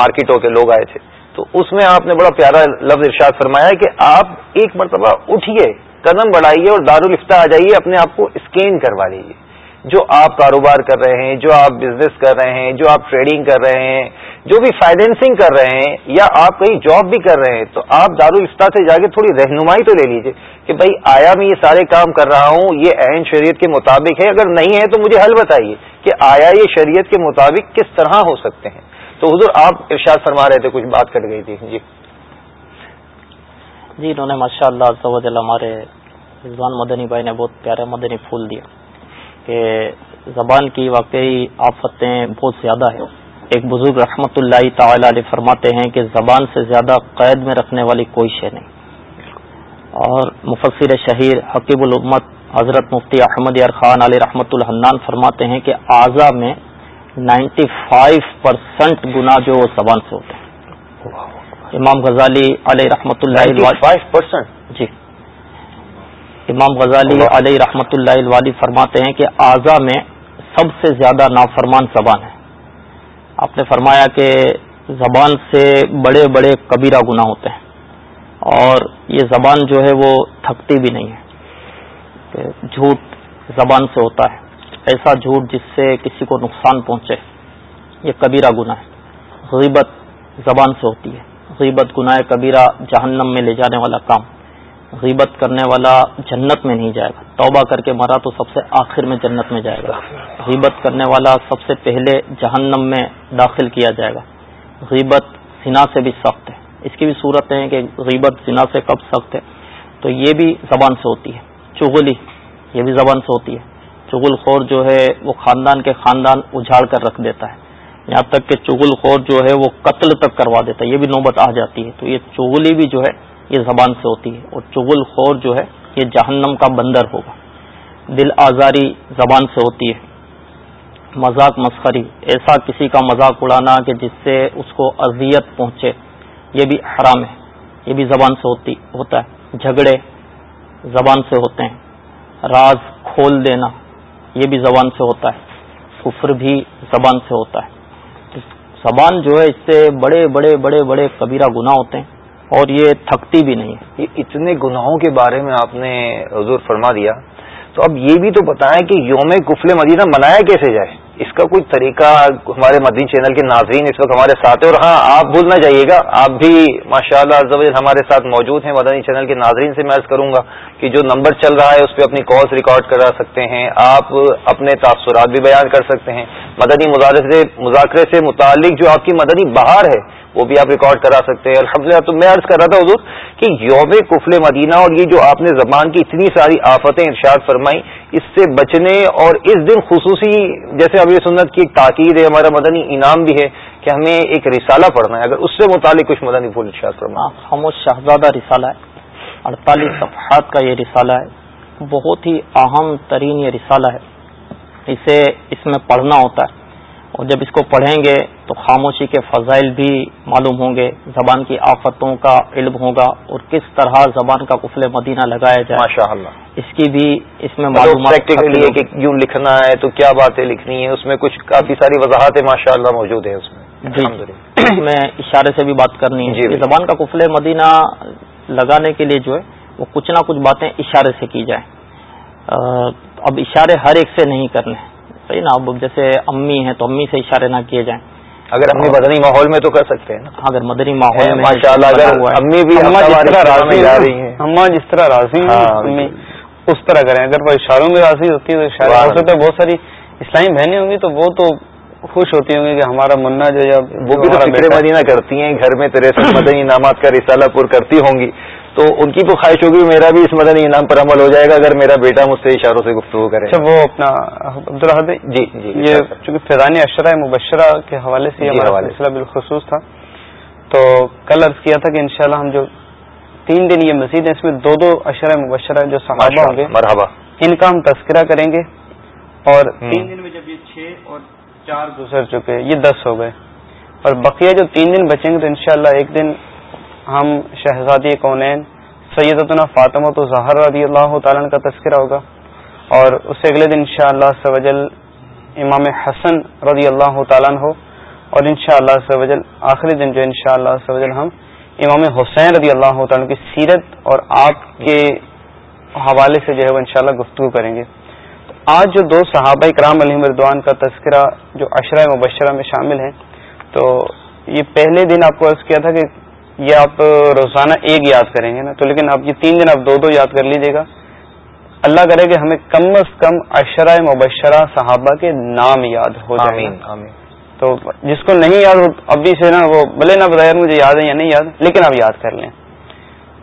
مارکیٹوں کے لوگ آئے تھے۔ تو اس میں آپ نے بڑا پیارا لفظ ارشاد فرمایا کہ آپ ایک مرتبہ اٹھیے، قدم بڑھائیے اور دارالفتہ آ جائیے، اپنے آپ کو اسکین کروا لیجیے جو آپ کاروبار کر رہے ہیں، جو آپ بزنس کر رہے ہیں، جو آپ ٹریڈنگ کر رہے ہیں، جو بھی فائنینسنگ کر رہے ہیں، یا آپ کہیں جاب بھی کر رہے ہیں، تو آپ دارالفتا سے جا کے تھوڑی رہنمائی تو لے لیجیے کہ بھائی آیا میں یہ سارے کام کر رہا ہوں، یہ عین شریعت کے مطابق ہے، اگر نہیں ہے تو مجھے حل بتائیے کہ آیا یہ شریعت کے مطابق کس طرح ہو سکتے ہیں۔ تو حضور آپ ارشاد فرما رہے تھے، کچھ بات کٹ گئی تھی۔ جی۔ جی انہوں نے ماشاء اللہ ہمارے رضوان مدنی بھائی نے بہت پیارے مدنی پھول دیا کہ زبان کی واقعی آفتیں بہت زیادہ ہیں۔ ایک بزرگ رحمت اللہ تعالی علیہ فرماتے ہیں کہ زبان سے زیادہ قید میں رکھنے والی کوئی شے نہیں۔ اور مفسر شہیر حقیب الامت حضرت مفتی احمد یار خان علیہ رحمۃ الحنان فرماتے ہیں کہ اعضا میں نائنٹی فائیو پرسینٹ گنا جو وہ زبان سے ہوتے ہیں۔ امام غزالی علیہ رحمۃ اللہ جی۔ امام غزالی علیہ رحمۃ اللہ الوالی فرماتے ہیں کہ اعضا میں سب سے زیادہ نافرمان زبان ہے۔ آپ نے فرمایا کہ زبان سے بڑے بڑے کبیرہ گنا ہوتے ہیں اور یہ زبان جو ہے وہ تھکتی بھی نہیں ہے۔ کہ جھوٹ زبان سے ہوتا ہے۔ ایسا جھوٹ جس سے کسی کو نقصان پہنچے، یہ کبیرہ گنا ہے۔ غیبت زبان سے ہوتی ہے۔ غیبت گناہ کبیرہ جہنم میں لے جانے والا کام۔ غیبت کرنے والا جنت میں نہیں جائے گا۔ توبہ کر کے مرا تو سب سے آخر میں جنت میں جائے گا۔ غیبت کرنے والا سب سے پہلے جہنم میں داخل کیا جائے گا۔ غیبت زنا سے بھی سخت ہے۔ اس کی بھی صورت ہے کہ غیبت زنا سے کب سخت ہے؟ تو یہ بھی زبان سے ہوتی ہے۔ چغلی، یہ بھی زبان سے ہوتی ہے۔ چغل خور جو ہے وہ خاندان کے خاندان اجاڑ کر رکھ دیتا ہے۔ یہاں تک کہ چغل خور جو ہے وہ قتل تک کروا دیتا ہے۔ یہ بھی نوبت آ جاتی ہے۔ تو یہ چغلی بھی جو ہے یہ زبان سے ہوتی ہے اور چغل خور جو ہے یہ جہنم کا بندر ہوگا۔ دل آزاری زبان سے ہوتی ہے۔ مذاق مسخری۔ ایسا کسی کا مذاق اڑانا کہ جس سے اس کو اذیت پہنچے، یہ بھی حرام ہے۔ یہ بھی زبان سے ہوتی، ہوتا ہے۔ جھگڑے زبان سے ہوتے ہیں۔ راز کھول دینا، یہ بھی زبان سے ہوتا ہے۔ کفر بھی زبان سے ہوتا ہے۔ زبان جو ہے اس سے بڑے بڑے بڑے بڑے کبیرہ گناہ ہوتے ہیں۔ اور یہ تھکتی بھی نہیں۔ یہ اتنے گناہوں کے بارے میں آپ نے حضور فرما دیا۔ تو اب یہ بھی تو بتائیں کہ یوم کفل مدینہ منایا کیسے جائے؟ اس کا کوئی طریقہ ہمارے مدنی چینل کے ناظرین اس وقت ہمارے ساتھ ہیں اور ہاں آپ بھول نہ جائیے گا، آپ بھی ماشاء اللہ ہمارے ساتھ موجود ہیں۔ مدنی چینل کے ناظرین سے میں عرض کروں گا کہ جو نمبر چل رہا ہے، اس پہ اپنی کالس ریکارڈ کرا سکتے ہیں۔ آپ اپنے تاثرات بھی بیان کر سکتے ہیں۔ مدنی مذاکرے سے متعلق جو آپ کی مدنی بہار ہے، وہ بھی آپ ریکارڈ کرا سکتے ہیں۔ الحمد للہ تو میں عرض کر رہا تھا حضور کہ یوم کفل مدینہ اور یہ جو آپ نے زبان کی اتنی ساری آفتیں ارشاد فرمائی اس سے بچنے اور اس دن خصوصی جیسے ابھی سنت کی ایک تاکید ہے، ہمارا مدنی انعام بھی ہے کہ ہمیں ایک رسالہ پڑھنا ہے۔ اگر اس سے متعلق کچھ مدنی پھول ارشاد فرما خاموش ہاں، شہزادہ رسالہ ہے، اڑتالیس صفحات کا یہ رسالہ ہے۔ بہت ہی اہم ترین یہ رسالہ ہے۔ اسے اس میں پڑھنا ہوتا ہے۔ اور جب اس کو پڑھیں گے تو خاموشی کے فضائل بھی معلوم ہوں گے زبان کی آفتوں کا علم ہوگا اور کس طرح زبان کا قفل مدینہ لگایا جائے۔ ماشاء اللہ اس کی بھی اس میں معلومات کہ یوں لکھنا ہے تو کیا باتیں لکھنی ہے اس میں کچھ کافی ساری وضاحتیں ماشاء اللہ موجود ہیں اس میں۔ جی۔ اس میں اشارے سے بھی بات کرنی ہے جی زبان کا قفل مدینہ لگانے کے لیے جو ہے وہ کچھ نہ کچھ باتیں اشارے سے کی جائیں۔ اب اشارے ہر ایک سے نہیں کرنے۔ صحیح نا اب جیسے امی ہیں تو امی سے اشارے نہ کیے جائیں۔ اگر امی مدنی ماحول میں تو کر سکتے ہیں اگر مدنی ماحول میں ماشاء اللہ اگر امی بھی اما جس طرح راضی ہیں۔ اس طرح کریں۔ اگر وہ اشاروں میں راضی ہوتی ہے تو اشاروں بہت ساری اسلامی بہنیں ہوں گی تو وہ تو خوش ہوتی ہوں گی کہ ہمارا منا جو وہ بھی فکر مدینہ کرتی ہیں۔ گھر میں تیرے مدنی انعامات کا رسالہ پور کرتی ہوں گی۔ تو ان کی تو خواہش ہوگی میرا بھی اس مدنی انعام پر عمل ہو جائے گا اگر میرا بیٹا مجھ سے اشاروں سے گفتگو کرے۔ اچھا وہ اپنا عبدالحد جی جی یہ چونکہ فیضانی اشرہ مبشرہ کے حوالے سے جی، سلسلہ بالخصوص تھا۔ تو کل عرض کیا تھا کہ انشاءاللہ ہم جو تین دن یہ مزید ہیں اس میں دو دو اشرہ مبشرہ جو صحابہ ہوں گے مرحبا۔ ان کا ہم تذکرہ کریں گے۔ اور تین دن میں جب یہ چھ اور چار گزر چکے یہ دس ہو گئے۔ اور بقیہ جو تین دن بچیں گے تو انشاءاللہ ایک دن ہم شہزادی کونین، سیدتنا فاطمہ تو ظہر رضی اللہ تعالیٰ کا تذکرہ ہوگا۔ اور اس سے اگلے دن شاء اللہ امام حسن رضی اللہ تعالیٰ ہو اور ان شاء اللہ آخری دن جو ان شاء اللہ ہم امام حسین رضی اللہ تعالیٰ کی سیرت اور آپ کے حوالے سے جو ہے وہ انشاءاللہ گفتگو کریں گے۔ تو آج جو دو صحابہ کرام علی مردوان کا تذکرہ جو عشرہ مبشرہ میں شامل ہیں، تو یہ پہلے دن آپ کو عرض کیا تھا کہ یہ آپ روزانہ ایک یاد کریں گے نا تو لیکن آپ یہ تین دن آپ دو دو یاد کر لیجیے گا۔ اللہ کرے کہ ہمیں کم از کم اشرۂ مبشرہ صحابہ کے نام یاد ہو جائیں تو جس کو نہیں یاد ابھی سے نا وہ بھلے نہ بتایا مجھے یاد ہے یا نہیں یاد لیکن آپ یاد کر لیں۔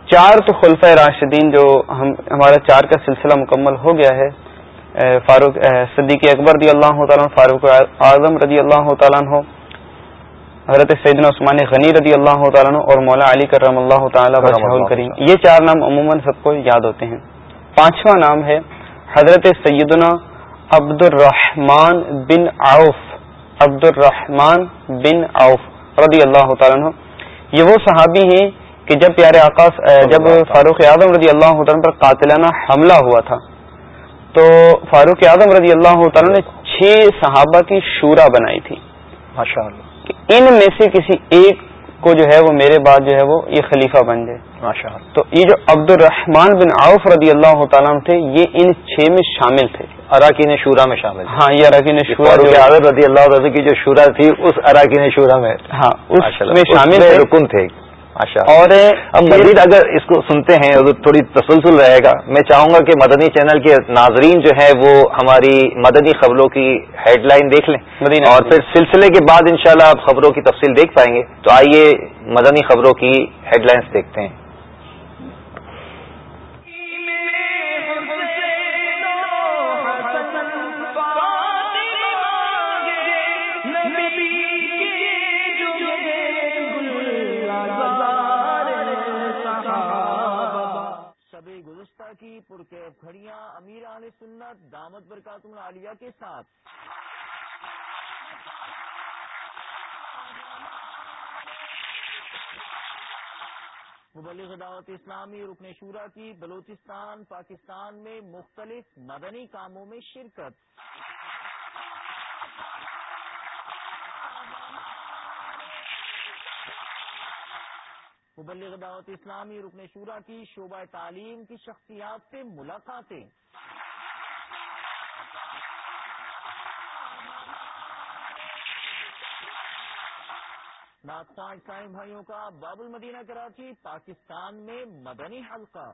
چار تو خلفۂ راشدین جو ہم ہمارا چار کا سلسلہ مکمل ہو گیا ہے۔ فاروق صدیق اکبر رضی اللہ تعالیٰ فاروق اعظم رضی اللہ تعالیٰ حضرت سیدنا عثمان غنی رضی اللہ تعالیٰ اور مولا علی کرم اللہ تعالیٰ کریم یہ چار نام عموماً سب کو یاد ہوتے ہیں۔ پانچواں نام ہے حضرت سیدنا عبد الرحمان بن عوف عبد الرحمان بن عوف رضی اللہ تعالیٰ یہ وہ صحابی ہیں کہ جب پیارے آکاش جب فاروق اعظم رضی اللہ تعالیٰ پر قاتلانہ حملہ ہوا تھا تو فاروق اعظم رضی اللہ تعالیٰ نے چھ صحابہ کی شورا بنائی تھی۔ ماشاء اللہ ان میں سے کسی ایک کو جو ہے وہ میرے بعد جو ہے وہ یہ خلیفہ بن جائے۔ تو یہ جو عبد الرحمان بن عوف رضی اللہ تعالیٰ تھے یہ ان چھ میں شامل تھے۔ اراکین شورا میں شامل ہاں یہ اراکین شورا رضی اللہ رضی کی جو شورا تھی اس اراکین شورا میں ہاں اس میں شامل رکن تھے۔ اور اب مزید اگر اس کو سنتے ہیں تھوڑی تسلسل رہے گا۔ میں چاہوں گا کہ مدنی چینل کے ناظرین جو ہے وہ ہماری مدنی خبروں کی ہیڈ لائن دیکھ لیں۔ اور پھر سلسلے کے بعد انشاءاللہ شاء آپ خبروں کی تفصیل دیکھ پائیں گے۔ تو آئیے مدنی خبروں کی ہیڈ لائنس دیکھتے ہیں۔ ابھی گزشتہ کی پرکیف گھڑیاں امیر عال سنت، دامت برکات عالیہ کے ساتھ۔ مبلغ دعوت اسلامی رکن شورا کی بلوچستان، پاکستان میں مختلف مدنی کاموں میں شرکت۔ مبلغ دعوت اسلامی رکن شورا کی شعبہ تعلیم کی شخصیات سے ملاقاتیں۔ ناکساں عیسائی بھائیوں کا باب المدینہ کراچی، پاکستان میں مدنی حلقہ۔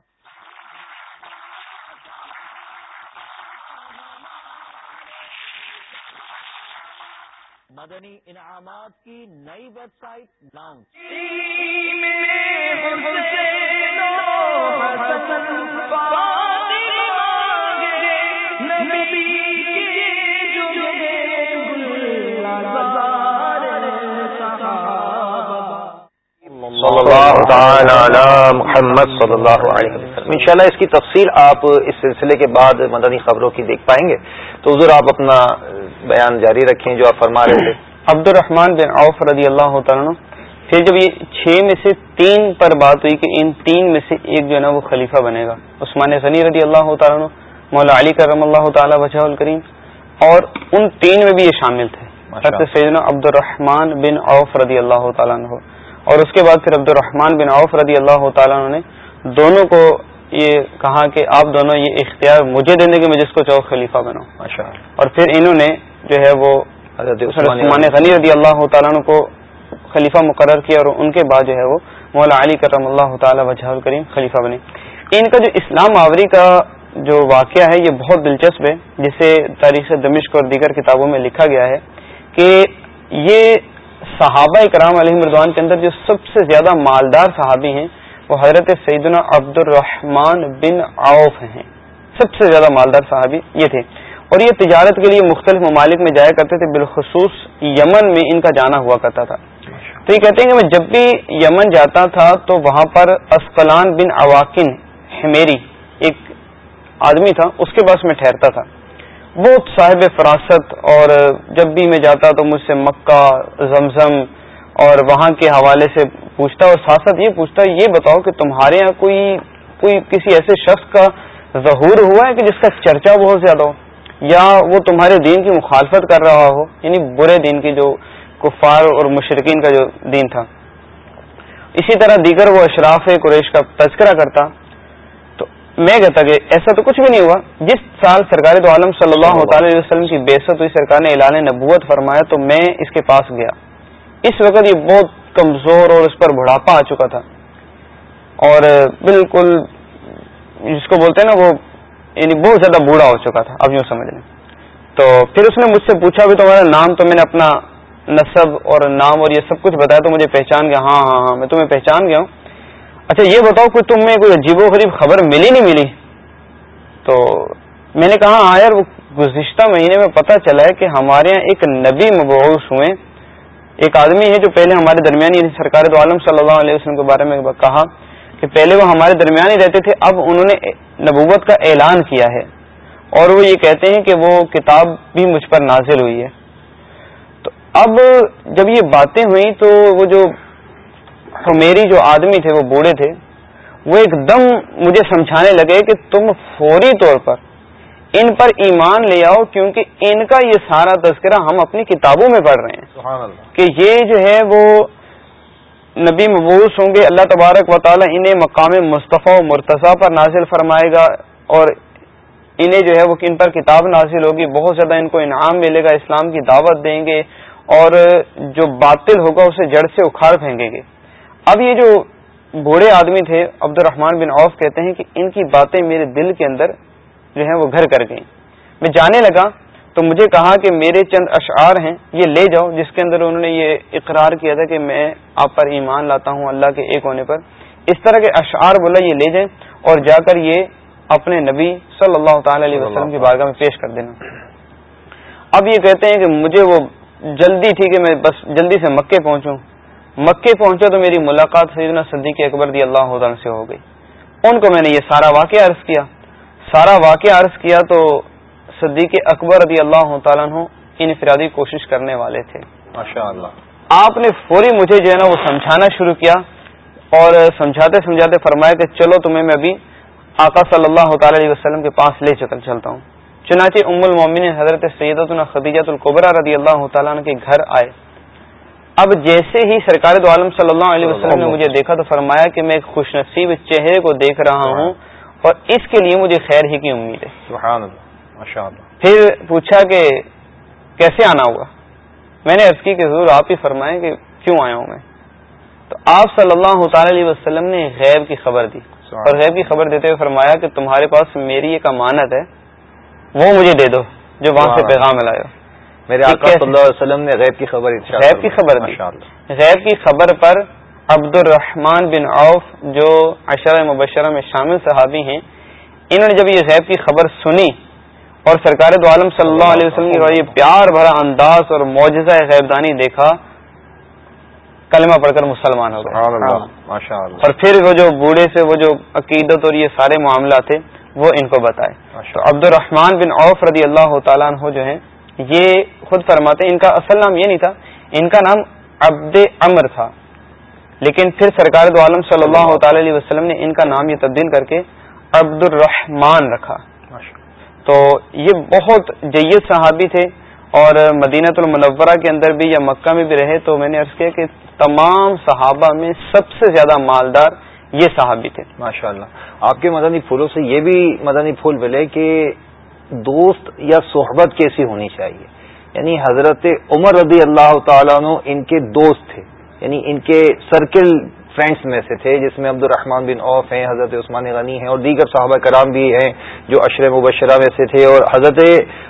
مدنی انعامات کی نئی ویب سائٹ لانچ۔ صلی اللہ تعالی علی محمد صلی اللہ علیہ وسلم۔ انشاءاللہ اس کی تفصیل آپ اس سلسلے کے بعد مدنی خبروں کی دیکھ پائیں گے۔ تو حضور آپ اپنا بیان جاری رکھیں جو آپ فرما رہے تھے۔ عبد الرحمان بن عوف رضی اللہ تعالیٰ پھر جب یہ چھ میں سے تین پر بات ہوئی کہ ان تین میں سے ایک جو ہے نا وہ خلیفہ بنے گا عثمان غنی رضی اللہ تعالیٰ مولا علی کرم اللہ تعالیٰ وجہ الکریم اور ان تین میں بھی یہ شامل تھے۔ سیدنا عبد الرحمان بن عوف رضی اللہ تعالیٰ عنہ۔ اور اس کے بعد پھر عبد الرحمان بن عوف رضی اللہ تعالیٰ عنہ نے دونوں کو یہ کہا کہ آپ دونوں یہ اختیار مجھے دینے کے میں جس کو چاہو خلیفہ بنو اور پھر انہوں نے جو ہے وہ عثمان غنی رضی اللہ تعالیٰ کو خلیفہ مقرر کیا اور ان کے بعد جو ہے وہ مولا علی کرم اللہ تعالی وجہ الکریم خلیفہ بنے۔ ان کا جو اسلام آوری کا جو واقعہ ہے یہ بہت دلچسپ ہے جسے تاریخ دمشق اور دیگر کتابوں میں لکھا گیا ہے کہ یہ صحابہ اکرام علیہ مردوان کے اندر جو سب سے زیادہ مالدار صحابی ہیں وہ حضرت سیدنا عبد الرحمان بن عوف ہیں۔ سب سے زیادہ مالدار صحابی یہ تھے۔ اور یہ تجارت کے لیے مختلف ممالک میں جایا کرتے تھے بالخصوص یمن میں ان کا جانا ہوا کرتا تھا۔ تو یہ کہتے ہیں کہ میں جب بھی یمن جاتا تھا تو وہاں پر اسقلان بن اواکن ہمیری ایک آدمی تھا اس کے پاس میں ٹھہرتا تھا۔ بہت صاحب فراست اور جب بھی میں جاتا تو مجھ سے مکہ زمزم اور وہاں کے حوالے سے پوچھتا اور ساتھ ساتھ یہ پوچھتا یہ بتاؤ کہ تمہارے یہاں کوئی کوئی کسی ایسے شخص کا ظہور ہوا ہے کہ جس کا چرچا بہت زیادہ ہو؟ یا وہ تمہارے دین کی مخالفت کر رہا ہو؟ یعنی برے دین کی جو کفار اور مشرقین کا جو دین تھا۔ اسی طرح دیگر وہ اشراف قریش کا تذکرہ کرتا۔ تو میں کہتا کہ ایسا تو کچھ بھی نہیں ہوا۔ جس سال سرکار دو عالم صلی اللہ تعالی علیہ وسلم کی بےست ہوئی سرکار نے اعلان نبوت فرمایا تو میں اس کے پاس گیا۔ اس وقت یہ بہت کمزور اور اس پر بڑھاپا آ چکا تھا۔ اور بالکل جس کو بولتے ہیں نا وہ یعنی بہت زیادہ بوڑھا ہو چکا تھا، اب یوں سمجھ لیں۔ تو پھر اس نے مجھ سے پوچھا بھی تمہارا نام تو میں نے اپنا نصب اور نام اور یہ سب کچھ بتایا تو مجھے پہچان گیا۔ ہاں ہاں ہاں میں تمہیں پہچان گیا ہوں۔ اچھا یہ بتاؤ کہ تمہیں کوئی عجیب و غریب خبر ملی نہیں ملی؟ تو میں نے کہا ہاں یار، وہ گزشتہ مہینے میں پتہ چلا ہے کہ ہمارے یہاں ایک نبی مبوس ہوئے۔ ایک آدمی ہے جو پہلے ہمارے درمیان یعنی سرکار دو عالم صلی اللہ علیہ وسلم کے بارے میں کہا کہ پہلے وہ ہمارے درمیان ہی رہتے تھے، اب انہوں نے نبوت کا اعلان کیا ہے۔ اور وہ یہ کہتے ہیں کہ وہ کتاب بھی مجھ پر نازل ہوئی ہے۔ تو اب جب یہ باتیں ہوئیں تو وہ جو میری جو آدمی تھے، وہ بوڑھے تھے، وہ ایک دم مجھے سمجھانے لگے کہ تم فوری طور پر ان پر ایمان لے آؤ کیونکہ ان کا یہ سارا تذکرہ ہم اپنی کتابوں میں پڑھ رہے ہیں۔ کہ یہ جو ہے وہ نبی مبوس ہوں گے اللہ تبارک و تعالی انہیں مقام مصطفیٰ و مرتضی پر نازل فرمائے گا اور انہیں جو ہے وہ کن پر کتاب نازل ہوگی بہت زیادہ ان کو انعام ملے گا اسلام کی دعوت دیں گے اور جو باطل ہوگا اسے جڑ سے اکھاڑ پھینکیں گے۔ اب یہ جو بوڑھے آدمی تھے عبد الرحمان بن عوف کہتے ہیں کہ ان کی باتیں میرے دل کے اندر جو ہیں وہ گھر کر گئیں۔ میں جانے لگا تو مجھے کہا کہ میرے چند اشعار ہیں یہ لے جاؤ جس کے اندر انہوں نے یہ اقرار کیا تھا کہ میں آپ پر ایمان لاتا ہوں اللہ کے ایک ہونے پر۔ اس طرح کے اشعار بولا یہ لے جائیں اور جا کر یہ اپنے نبی صلی اللہ تعالی علیہ وسلم کی بارگاہ میں پیش کر دینا۔ اب یہ کہتے ہیں کہ مجھے وہ جلدی تھی کہ میں بس جلدی سے مکے پہنچوں۔ مکے پہنچا تو میری ملاقات سیدنا صدیق اکبر دی اللہ عنہ سے ہو گئی۔ ان کو میں نے یہ سارا واقعہ عرض کیا۔ سارا واقعہ عرض کیا تو صدیق اکبر رضی اللہ تعالیٰ عنہ انفرادی کوشش کرنے والے تھے۔ آپ نے فوری مجھے جو ہے نا وہ سمجھانا شروع کیا اور سمجھاتے سمجھاتے فرمایا کہ چلو تمہیں میں ابھی آقا صلی اللہ تعالی علیہ وسلم کے پاس لے چکر چلتا ہوں۔ چنانچہ ام المومن حضرت سیدت خدیجۃ القبرہ رضی اللہ تعالیٰ عنہ کے گھر آئے۔ اب جیسے ہی سرکار دو عالم صلی اللہ علیہ وسلم نے مجھے دیکھا تو فرمایا کہ میں ایک خوش نصیب چہرے کو دیکھ رہا ہوں۔ اور اس کے لیے مجھے خیر ہی کی امید ہے۔ پھر پوچھا کہ کیسے آنا ہوگا میں نے عرض کی کہ ضرور آپ ہی فرمائیں کہ کیوں آیا ہوں میں؟ تو آپ صلی اللہ تعالی علیہ وسلم نے غیب کی خبر دی۔ اور غیب کی خبر دیتے ہوئے فرمایا کہ تمہارے پاس میری ایک امانت ہے وہ مجھے دے دو جو وہاں سے پیغام لائے میرے آقا صلی اللہ علیہ وسلم نے غیب کی خبر غیب کی خبر دی۔ غیب کی خبر پر عبد الرحمان بن عوف جو اشرہ مبشرہ میں شامل صحابی ہیں انہوں نے جب یہ غیب کی خبر سنی اور سرکار دو عالم صلی اللہ علیہ وسلم کی یہ پیار بھرا انداز اور معجزہ غیبدانی دیکھا کلمہ پڑھ کر مسلمان ہو گئے۔ اور پھر وہ جو بوڑھے سے وہ جو عقیدت اور یہ سارے معاملات تھے وہ ان کو بتائے۔ تو عبد الرحمان بن عوف رضی اللہ تعالیٰ عنہ جو ہیں یہ خود فرماتے ہیں ان کا اصل نام یہ نہیں تھا ان کا نام عبد امر تھا۔ لیکن پھر سرکار دو عالم صلی اللہ تعالی علیہ وسلم نے ان کا نام یہ تبدیل کر کے عبد الرحمان رکھا۔ تو یہ بہت جید صحابی تھے اور مدینہ المنورہ کے اندر بھی یا مکہ میں بھی رہے تو میں نے عرض کیا کہ تمام صحابہ میں سب سے زیادہ مالدار یہ صحابی تھے۔ ماشاء اللہ آپ کے مدنی پھولوں سے یہ بھی مدنی پھول ملے کہ دوست یا صحبت کیسی ہونی چاہیے۔ یعنی حضرت عمر رضی اللہ تعالیٰ ان کے دوست تھے۔ یعنی ان کے سرکل فرینڈس میں سے تھے جس میں عبد الرحمان بن اوف ہیں حضرت عثمان غنی ہیں اور دیگر صحابہ کرام بھی ہیں جو اشر مبشرہ میں سے تھے۔ اور حضرت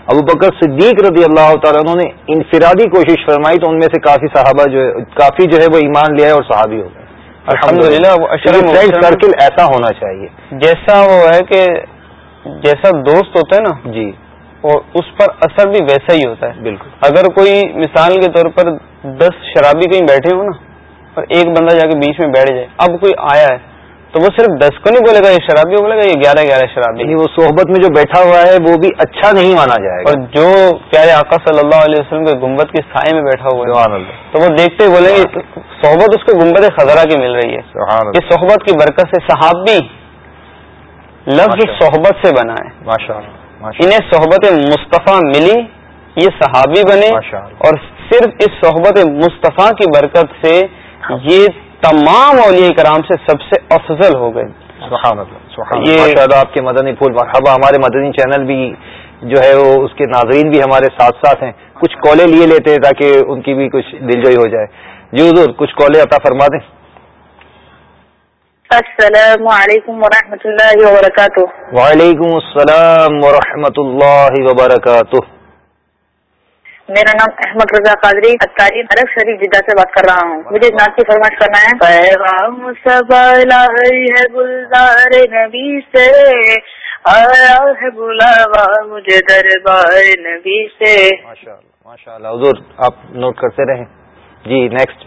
ابو بکر صدیق رضی اللہ تعالیٰ انہوں نے انفرادی کوشش فرمائی تو ان میں سے کافی صحابہ جو ہے کافی جو ہے وہ ایمان لیا ہے اور صحابی ہو گئے۔ الحمد للہ سرکل ایسا ہونا چاہیے۔ جیسا وہ ہے کہ جیسا دوست ہوتا ہے نا جی۔ اور اس پر اثر بھی ویسا ہی ہوتا ہے۔ بالکل۔ اگر کوئی مثال کے طور پر دس شرابی کہیں بیٹھے ہو نا اور ایک بندہ جا کے بیچ میں بیٹھ جائے اب کوئی آیا ہے تو وہ صرف دس کو نہیں بولے گا یہ شرابی بولے گا یہ گیارہ گیارہ شرابی۔ یعنی وہ صحبت میں جو بیٹھا ہوا ہے وہ بھی اچھا نہیں مانا جائے گا۔ اور جو پیارے آقا صلی اللہ علیہ وسلم کے گمبت کے سائے میں بیٹھا ہوا ہے تو وہ دیکھتے بولیں گے صحبت اس کو گمبت خزرہ کی مل رہی ہے۔ یہ صحبت کی برکت سے صحابی لفظ صحبت سے بنا ہے۔ انہیں صحبت مصطفیٰ ملی یہ صحابی بنے اور صرف اس صحبت مصطفیٰ کی برکت سے یہ تمام اولیاء کرام سے سب سے افضل ہو گئے۔ سبحان اللہ یہ آپ کے مدنی پھول مرحبا ہمارے مدنی چینل بھی جو ہے وہ اس کے ناظرین بھی ہمارے ساتھ ساتھ ہیں۔ کچھ کالے لیے لیتے ہیں تاکہ ان کی بھی کچھ دلجوئی ہو جائے۔ جی حضور کچھ کالے عطا فرما دیں۔ السلام علیکم ورحمۃ اللہ وبرکاتہ وعلیکم السلام ورحمۃ اللہ وبرکاتہ میرا نام احمد رضا قادری اتاری عرب شریف جدہ سے بات کر رہا ہوں۔ مجھے نعت کی فرمائش کرنا ہے۔ پیغام ہے گلزار نبی سے۔ آیا ہے بلاوا مجھے دربار نبی سے۔ ماشاء اللہ حضور آپ نوٹ کرتے رہیں۔ جی نیکسٹ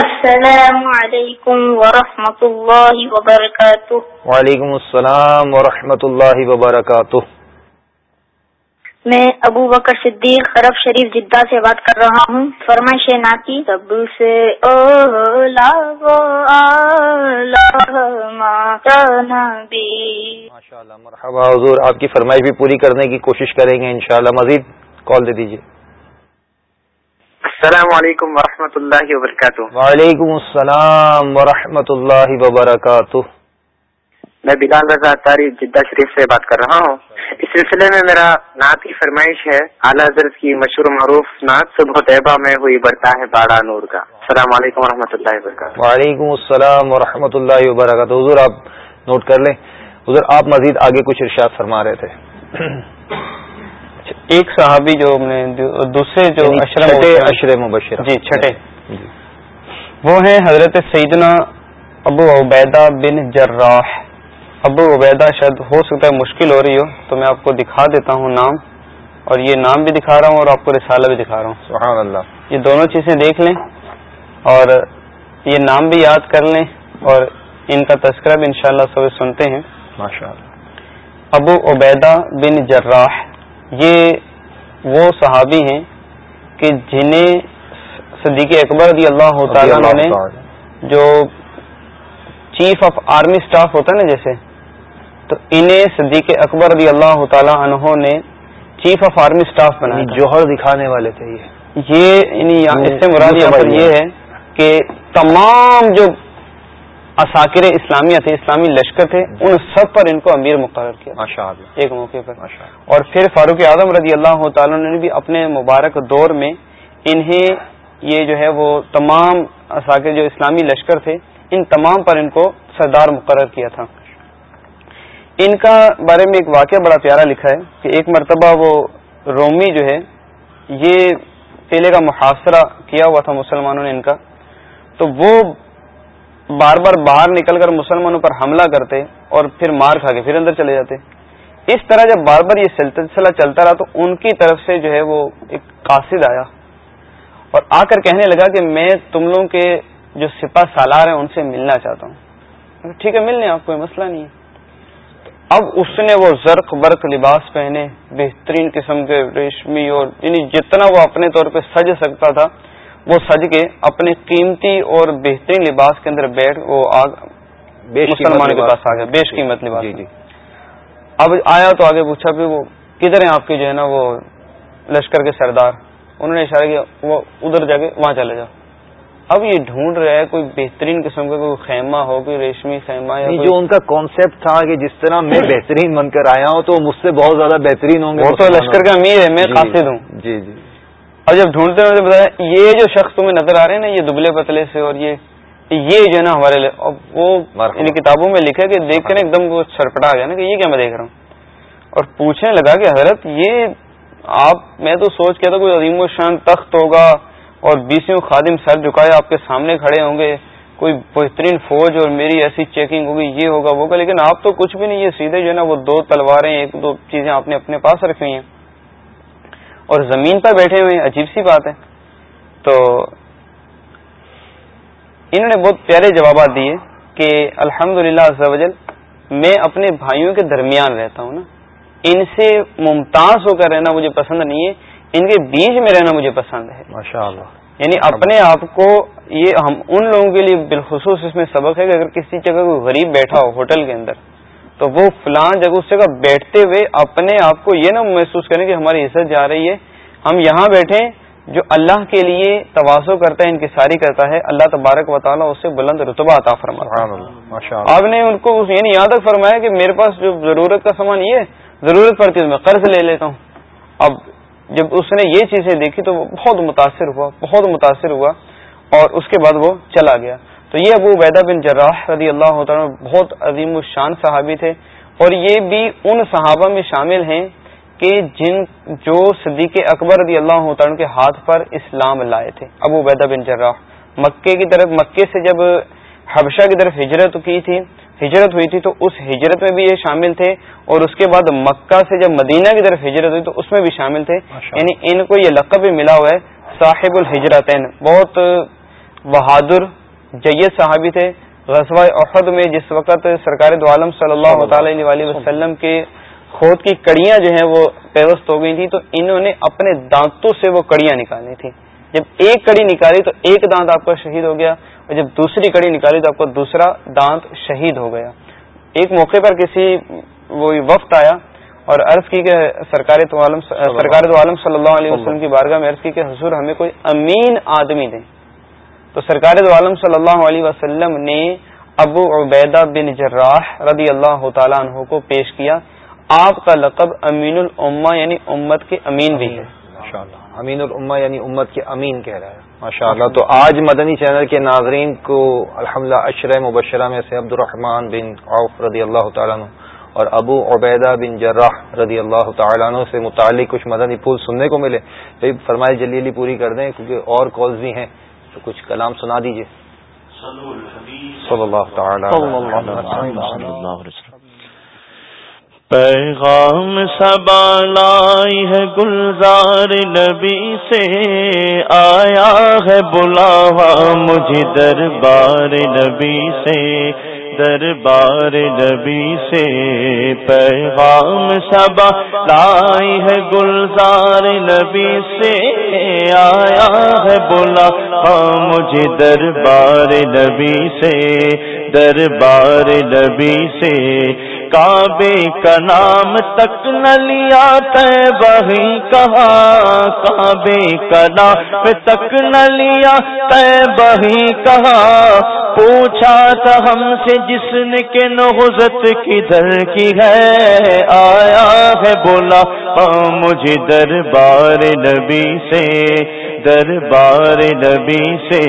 السلام علیکم ورحمۃ اللہ وبرکاتہ وعلیکم السلام ورحمۃ اللہ وبرکاتہ میں ابو بکر صدیق عرب شریف جدہ سے بات کر رہا ہوں. فرمائش ناتی سب سے مرحبا حضور آپ کی فرمائش بھی پوری کرنے کی کوشش کریں گے انشاءاللہ مزید کال دے دیجیے السلام علیکم ورحمۃ اللہ وبرکاتہ۔ وعلیکم السلام ورحمۃ اللہ وبرکاتہ۔ میں بلال رضا تاریخ جدہ شریف سے بات کر رہا ہوں۔ اس سلسلے میں میرا نعت کی فرمائش ہے۔ اعلیٰ حضرت کی مشہور معروف نعت صبح طیبہ میں ہوئی بڑھتا ہے باڑا نور کا۔ السلام علیکم و اللہ وبرکاتہ۔ وعلیکم السلام و اللہ وبرکاتہ۔ حضور آپ نوٹ کر لیں۔ حضور آپ مزید آگے کچھ ارشاد فرما رہے تھے۔ ایک صحابی جو دوسرے جو یعنی اشر مبشر جی چھٹے۔ جی۔ وہ ہیں حضرت سیدنا ابو عبیدہ بن جراح۔ ابو عبیدہ شاید ہو سکتا ہے مشکل ہو رہی ہو تو میں آپ کو دکھا دیتا ہوں نام اور یہ نام بھی دکھا رہا ہوں اور آپ کو رسالہ بھی دکھا رہا ہوں۔ سبحان اللہ یہ دونوں چیزیں دیکھ لیں اور یہ نام بھی یاد کر لیں اور ان کا تذکرہ بھی انشاءاللہ شاء سنتے ہیں۔ ابو عبیدہ بن جراح۔ یہ وہ صحابی ہیں کہ جنہیں صدیق اکبر رضی اللہ تعالیٰ نے جو چیف آف آرمی سٹاف ہوتا ہے نا جیسے تو انہیں صدیق اکبر رضی اللہ تعالی عنہ نے چیف آف آرمی اسٹاف بنایا یعنی جوہر دکھانے والے تھے یہ۔ یعنی اس سے مراد یہ ہے کہ تمام جو اساکر اسلامیہ تھے اسلامی لشکر تھے ان سب پر ان کو امیر مقرر کیا۔ ایک موقع پر۔ اور پھر فاروق اعظم رضی اللہ تعالیٰ نے بھی اپنے مبارک دور میں انہیں یہ جو ہے وہ تمام ساکر جو اسلامی لشکر تھے ان تمام پر ان کو سردار مقرر کیا تھا۔ ان کا بارے میں ایک واقعہ بڑا پیارا لکھا ہے کہ ایک مرتبہ وہ رومی جو ہے یہ پہلے کا محاصرہ کیا ہوا تھا مسلمانوں نے ان کا تو وہ بار بار باہر نکل کر مسلمانوں پر حملہ کرتے اور پھر مار کھا کے پھر اندر چلے جاتے۔ اس طرح جب بار بار یہ سلسلہ چلتا رہا تو ان کی طرف سے جو ہے وہ ایک قاصد آیا اور آ کر کہنے لگا کہ میں تم لوگوں کے جو سپا سالار ہیں ان سے ملنا چاہتا ہوں۔ ٹھیک ہے، ملنے آپ کوئی مسئلہ نہیں ہے۔ اب اس نے وہ زرق برق لباس پہنے، بہترین قسم کے ریشمی اور یعنی جتنا وہ اپنے طور پہ سج سکتا تھا وہ سج کے اپنے قیمتی اور بہترین لباس کے اندر بیٹھ وہ آگ مسلمانوں کے پاس آ گیا بیش قیمت لباس۔ جی جی۔ اب آیا تو آگے پوچھا پھر وہ کدھر ہیں آپ کے جو ہے نا وہ لشکر کے سردار؟ انہوں نے اشارہ کیا وہ ادھر جا کے وہاں چلے جاؤ۔ اب یہ ڈھونڈ رہا ہے کوئی بہترین قسم کا کوئی خیمہ ہو کوئی ریشمی خیمہ یا جو ان کا کانسیپٹ تھا کہ جس طرح میں بہترین بن کر آیا ہوں تو مجھ سے بہت زیادہ بہترین ہوں گے وہ تو لشکر کا امیر ہے میں جی، قاصد ہوں۔ جی جی۔ اور جب ڈھونڈتے ہوئے بتایا یہ جو شخص تمہیں نظر آ رہے ہیں نا یہ دبلے پتلے سے اور یہ یہ جو ہے نا ہمارے لیے وہ ان کتابوں میں لکھا کہ دیکھ کر ایک دم وہ چھڑپٹا گیا نا کہ یہ کیا میں دیکھ رہا ہوں۔ اور پوچھنے لگا کہ حضرت یہ آپ میں تو سوچ کیا تھا کوئی عظیم و شان تخت ہوگا اور بیسوں خادم سر جھکائے آپ کے سامنے کھڑے ہوں گے کوئی بہترین فوج اور میری ایسی چیکنگ ہوگی یہ ہوگا وہ ہوگا لیکن آپ تو کچھ بھی نہیں یہ سیدھے جو ہے نا وہ دو تلواریں ایک دو چیزیں آپ نے اپنے پاس رکھی ہیں۔ اور زمین پر بیٹھے ہوئے ہیں عجیب سی بات ہے۔ تو انہوں نے بہت پیارے جوابات دیے کہ الحمد للہ میں اپنے بھائیوں کے درمیان رہتا ہوں نا۔ ان سے ممتاز ہو کر رہنا مجھے پسند نہیں ہے ان کے بیچ میں رہنا مجھے پسند ہے۔ ماشاء اللہ یعنی اپنے آپ کو یہ ہم ان لوگوں کے لیے بالخصوص اس میں سبق ہے کہ اگر کسی جگہ کوئی غریب بیٹھا ہو ہوٹل کے اندر تو وہ فلاں جگہ اس جگہ بیٹھتے ہوئے اپنے آپ کو یہ نہ محسوس کریں کہ ہماری عزت جا رہی ہے۔ ہم یہاں بیٹھے جو اللہ کے لیے توازو کرتا ہے ان کی ساری کرتا ہے۔ اللہ تبارک و تعالیٰ اس سے بلند رتبہ عطا فرما آپ نے ان کو یعنی یہاں تک فرمایا کہ میرے پاس جو ضرورت کا سامان یہ ضرورت پڑتی ہے میں قرض لے لیتا ہوں۔ اب جب اس نے یہ چیزیں دیکھی تو وہ بہت متاثر ہوا بہت متاثر ہوا اور اس کے بعد وہ چلا گیا۔ تو یہ ابو عبیدہ بن جراح رضی اللہ تعالیٰ بہت عظیم الشان صحابی تھے اور یہ بھی ان صحابہ میں شامل ہیں کہ جن جو صدیق اکبر رضی اللہ تعالیٰ کے ہاتھ پر اسلام لائے تھے۔ ابو عبیدہ بن جراح مکے کی طرف مکے سے جب حبشہ کی طرف ہجرت کی تھی ہجرت ہوئی تھی تو اس ہجرت میں بھی یہ شامل تھے اور اس کے بعد مکہ سے جب مدینہ کی طرف ہجرت ہوئی تو اس میں بھی شامل تھے۔ یعنی ان کو یہ لقب بھی ملا ہوا ہے صاحب الحجرتین بہت بہادر جید صحابی تھے غزوہ احد میں جس وقت سرکار دو عالم صلی اللہ تعالی علیہ وسلم۔ کے خود کی کڑیاں جو ہیں وہ پیوست ہو گئی تھی تو انہوں نے اپنے دانتوں سے وہ کڑیاں نکالنی تھی جب ایک کڑی نکالی تو ایک دانت آپ کا شہید ہو گیا اور جب دوسری کڑی نکالی تو آپ کا دوسرا دانت شہید ہو گیا۔ ایک موقع پر کسی وہ وقت آیا اور عرض کی کہ سرکار تو عالم سرکار تو عالم صلی اللہ علیہ وسلم کی بارگاہ میں عرض کی کہ حضور ہمیں کوئی امین آدمی دیں۔ تو سرکار تو عالم صلی اللہ علیہ وسلم نے ابو عبیدہ بن جراح رضی اللہ تعالیٰ عنہ کو پیش کیا۔ آپ کا لقب امین الما یعنی امت کے امین بھی ہے۔ امین الما یعنی امت کے امین کہہ رہا ہے۔ ماشاء اللہ تو آج مدنی چینل کے ناظرین کو الحمد اشر مبشرہ میں سے عبد الرحمان بن عوف رضی اللہ تعالیٰ عنہ اور ابو عبیدہ بن جراح رضی اللہ تعالیٰ عنہ سے متعلق کچھ مدنی پھول سننے کو ملے۔ تو فرمائش جلی پوری کر دیں کیونکہ اور کالز بھی ہیں۔ تو کچھ کلام سنا دیجیے صلی اللہ تعالی پیغام سبا لائی ہے گلزار نبی سے۔ آیا ہے بلاوا مجھے دربار نبی سے۔ دربار نبی سے پیغام سبا لائی ہے گلزار نبی سے آیا ہے بولا مجھے دربار نبی سے دربار نبی سے کعبے کا نام تک نہ لیا تے وہی کہا کعبے کا نام تک نہ لیا تے وہی کہا پوچھا تھا ہم سے جس نے کہ نوزت کدھر کی ہے، آیا ہے بولا ہاں مجھے دربار نبی سے، دربار نبی سے۔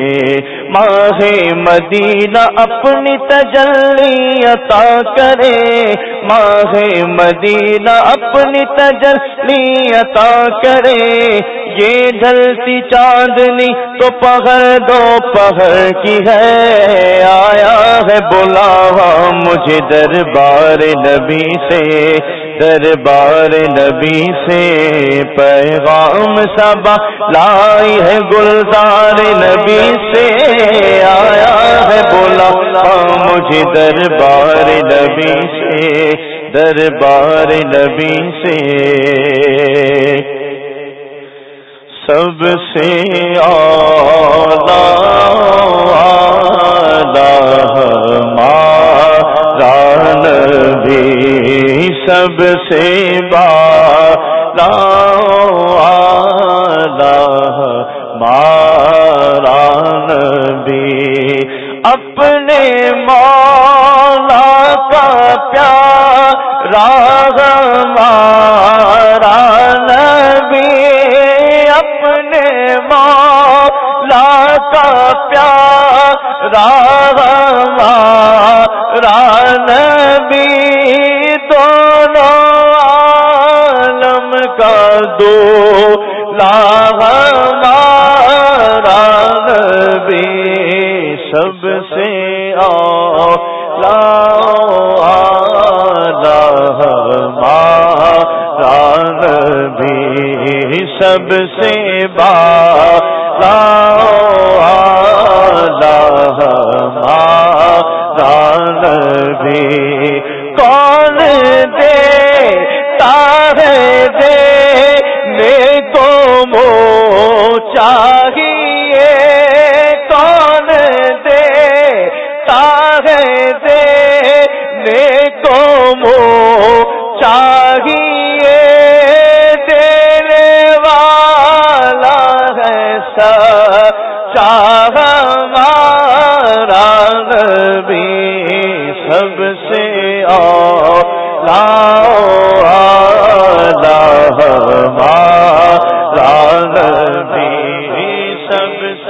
ماہ مدینہ اپنی تجلی عطا کرے ماہ مدینہ اپنی تجلی عطا کرے، یہ ڈھلتی چاندنی تو پہر دو پہر کی ہے۔ آیا ہے بلاوا مجھے دربار نبی سے۔ دربار نبی سے پیغام سب لائی ہے گلزار نبی سے، آیا ہے بولا ہاں مجھے دربار نبی سے، دربار نبی سے۔ سب سے بھی سب سے بارا ماران بھی اپنے مولا کا پیار راگ مارا کا پیار ران بھی دونوں دو لاغ بھی سب سے آ بھی سب سے با بھی کون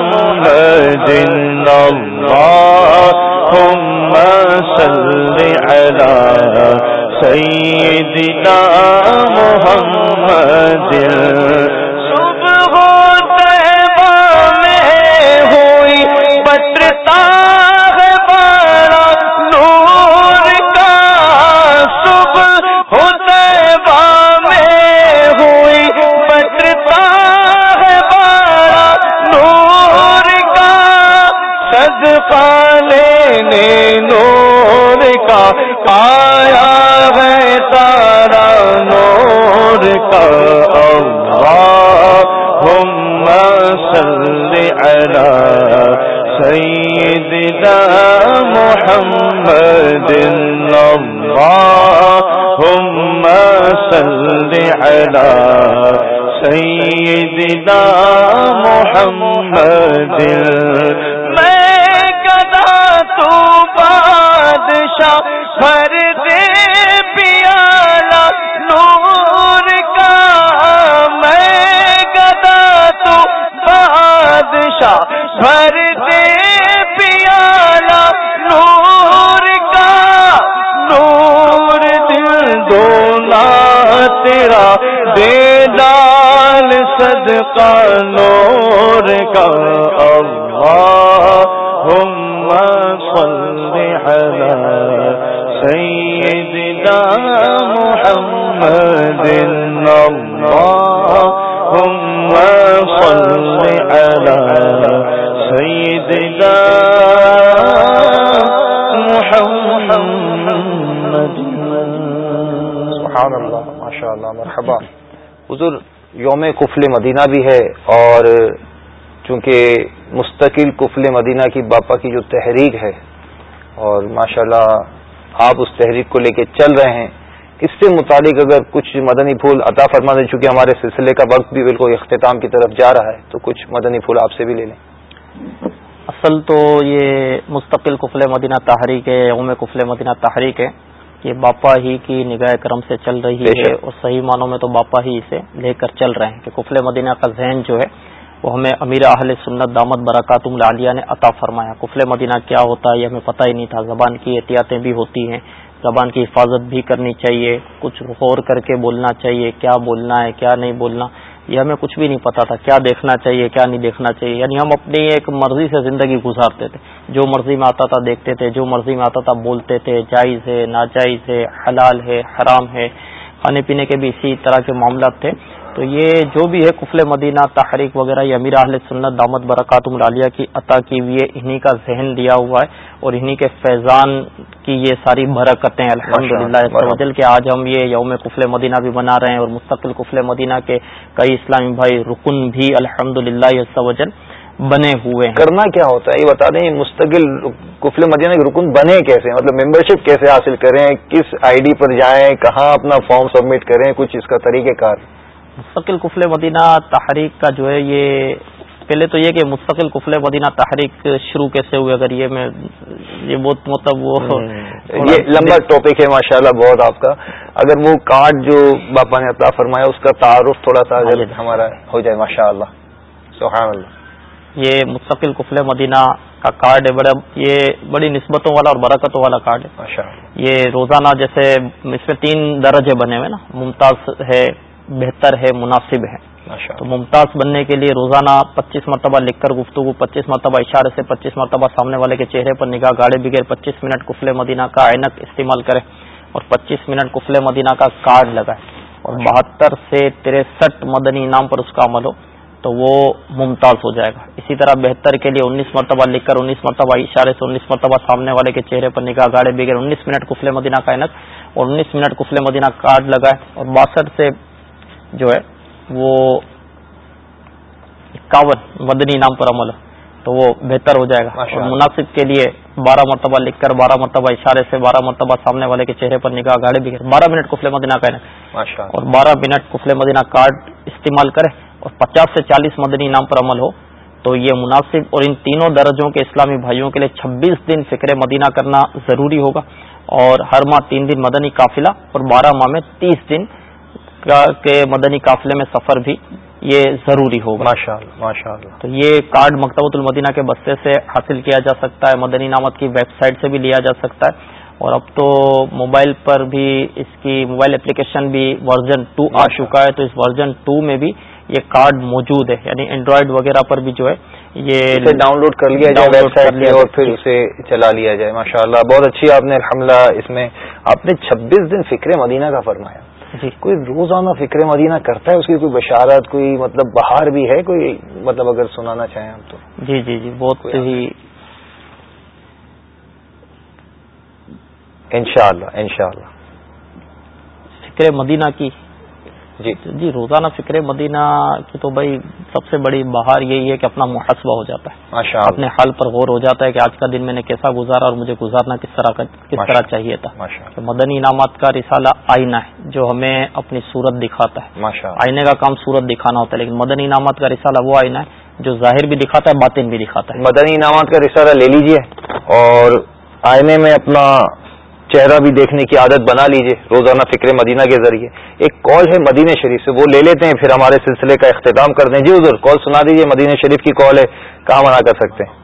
محمد اللهم صل على سيدنا محمد اللهم نور کا آیا ہے تارا نور کا ہم صل على سيدنا محمد اللهم صل على سيدنا محمد بھر دے پیالہ، نور کا میں گدا تو بادشاہ، بھر دے پیالہ، نور کا نور دل دونا تیرا دے دال صدقہ، نور کا، اللہ صل على سيدنا محمد اللهم صل على سيدنا محمد سبحان اللہ ماشاء اللہ مرحبا۔ حضور یوم کفل مدینہ بھی ہے اور چونکہ مستقل کفل مدینہ کی باپا کی جو تحریک ہے اور ماشاءاللہ آپ اس تحریک کو لے کے چل رہے ہیں۔ اس سے متعلق اگر کچھ مدنی پھول عطا فرما دیں چونکہ ہمارے سلسلے کا وقت بھی بالکل اختتام کی طرف جا رہا ہے تو کچھ مدنی پھول آپ سے بھی لے لیں۔ اصل تو یہ مستقل کفل مدینہ تحریک ہے یوم کفل مدینہ تحریک ہے۔ یہ باپا ہی کی نگاہ کرم سے چل رہی ہے اور صحیح معنوں میں تو باپا ہی اسے لے کر چل رہے ہیں۔ کہ کفل مدینہ کا ذہن جو ہے وہ ہمیں امیر اہل سنت دامت برکات العالیہ نے عطا فرمایا۔ کفل مدینہ کیا ہوتا ہے یہ ہمیں پتہ ہی نہیں تھا۔ زبان کی احتیاطیں بھی ہوتی ہیں۔ زبان کی حفاظت بھی کرنی چاہیے۔ کچھ غور کر کے بولنا چاہیے۔ کیا بولنا ہے، کیا نہیں بولنا، یہ ہمیں کچھ بھی نہیں پتا تھا۔ کیا دیکھنا چاہیے، کیا نہیں دیکھنا چاہیے۔ یعنی ہم اپنی ایک مرضی سے زندگی گزارتے تھے۔ جو مرضی میں آتا تھا دیکھتے تھے، جو مرضی میں آتا تھا بولتے تھے۔ جائز ہے، ناجائز ہے، حلال ہے، حرام ہے۔ کھانے پینے کے بھی اسی طرح کے معاملات تھے۔ تو یہ جو بھی ہے کفل مدینہ تحریک وغیرہ یہ امیر اہل سنت دامت برکات العالیہ کی عطا کی ہوئی ہے انہی کا ذہن دیا ہوا ہے اور انہی کے فیضان کی یہ ساری برکتیں الحمد للہ کہ آج ہم یہ یوم کفل مدینہ بھی بنا رہے ہیں اور مستقل کفل مدینہ کے کئی اسلامی بھائی رکن بھی الحمد للہ بنے ہوئے ہیں۔ کرنا کیا ہوتا ہے؟ یہ بتا دیں مستقل کفل مدینہ کے رکن بنے کیسے مطلب ممبرشپ کیسے حاصل کریں؟ کس آئی ڈی پر جائیں؟ کہاں اپنا فارم سبمٹ کریں؟ کچھ اس کا طریقہ کار۔ مستقل کفل مدینہ تحریک کا جو ہے یہ پہلے تو یہ کہ مستقل کفل مدینہ تحریک شروع کیسے ہوئے اگر یہ میں یہ بہت مطلب وہ یہ لمبا ٹاپک ہے ماشاءاللہ بہت آپ کا۔ اگر وہ کارڈ جو باپا نے عطا فرمایا اس کا تعارف تھوڑا سا اگر ہمارا ہو جائے ماشاء اللہ سبحان اللہ۔ یہ مستقل کفل مدینہ کا کارڈ ہے بڑا یہ بڑی نسبتوں والا اور برکتوں والا کارڈ ہے۔ یہ روزانہ جیسے اس میں تین درجے بنے ہوئے نا۔ ممتاز ہے بہتر ہے مناسب ہے۔ تو ممتاز بننے کے لیے روزانہ پچیس مرتبہ لکھ کر گفتگو پچیس مرتبہ اشارے سے پچیس مرتبہ سامنے والے کے چہرے پر نگاہ گاڑے بغیر پچیس منٹ کفل مدینہ کا اینک استعمال کرے اور پچیس منٹ کفل مدینہ کا کارڈ لگائے۔ اور بہتر سے تریسٹھ مدنی انعام پر اس کا عمل ہو تو وہ ممتاز ہو جائے گا۔ اسی طرح بہتر کے لیے انیس مرتبہ لکھ کر انیس مرتبہ اشارے سے انیس مرتبہ سامنے والے کے چہرے پر نگاہ گاڑے بغیر انیس منٹ کفل مدینہ کا اینک اور انیس منٹ کفل مدینہ کارڈ لگائے۔ اور باسٹھ سے جو ہے وہ اکاون مدنی نام پر عمل تو وہ بہتر ہو جائے گا۔ اور مناسب کے لیے بارہ مرتبہ لکھ کر بارہ مرتبہ اشارے سے بارہ مرتبہ سامنے والے کے چہرے پر نگاہ گاڑی بھی بارہ منٹ کفل مدینہ کریں اور بارہ منٹ کفل مدینہ کارڈ استعمال کرے اور پچاس سے چالیس مدنی نام پر عمل ہو تو یہ مناسب اور ان تینوں درجوں کے اسلامی بھائیوں کے لیے چھبیس دن فکر مدینہ کرنا ضروری ہوگا۔ اور ہر ماہ تین دن مدنی قافلہ اور بارہ ماہ میں تیس دن کے مدنی قافلے میں سفر بھی یہ ضروری ہوگا ماشاء ماشاء اللہ اللہ تو یہ کارڈ مکتبۃ المدینہ کے بستے سے حاصل کیا جا سکتا ہے مدنی نامت کی ویب سائٹ سے بھی لیا جا سکتا ہے۔ اور اب تو موبائل پر بھی اس کی موبائل اپلیکیشن بھی ورژن ٹو آ چکا ہے۔ تو اس ورژن ٹو میں بھی یہ کارڈ موجود ہے۔ یعنی اینڈرائڈ وغیرہ پر بھی جو ہے یہ ڈاؤن لوڈ کر لیا جائے ویب سائٹ اور پھر اسے چلا لیا جائے۔ ماشاء اللہ بہت اچھی آپ نے الحملہ اس میں آپ نے چھبیس دن فکر مدینہ کا فرمایا۔ جی۔ کوئی روزانہ فکر مدینہ کرتا ہے اس کی کوئی بشارت کوئی مطلب بہار بھی ہے کوئی مطلب اگر سنانا چاہیں ہم تو۔ جی جی جی بہت ہی۔ انشاءاللہ انشاءاللہ۔ فکر مدینہ کی۔ جی۔ جی روزانہ فکر مدینہ کی تو بھائی سب سے بڑی بہار یہی ہے کہ اپنا محاسبہ ہو جاتا ہے۔ اپنے حال پر غور ہو جاتا ہے کہ آج کا دن میں نے کیسا گزارا اور مجھے گزارنا کس طرح کس طرح چاہیے تھا۔ مدنی انعامات کا رسالہ آئینہ ہے جو ہمیں اپنی صورت دکھاتا ہے۔ آئینے کا کام صورت دکھانا ہوتا ہے لیکن مدنی انعامات کا رسالہ وہ آئینہ ہے جو ظاہر بھی دکھاتا ہے باطن بھی دکھاتا ہے۔ مدنی انعامات کا رسالہ لے لیجیے اور آئینے میں اپنا چہرہ بھی دیکھنے کی عادت بنا لیجیے روزانہ فکر مدینہ کے ذریعے۔ ایک کال ہے مدینہ شریف سے وہ لے لیتے ہیں پھر ہمارے سلسلے کا اختتام کر دیں۔ جی ادھر کال سنا دیجیے مدینہ شریف کی کال ہے کہاں منع کر سکتے ہیں۔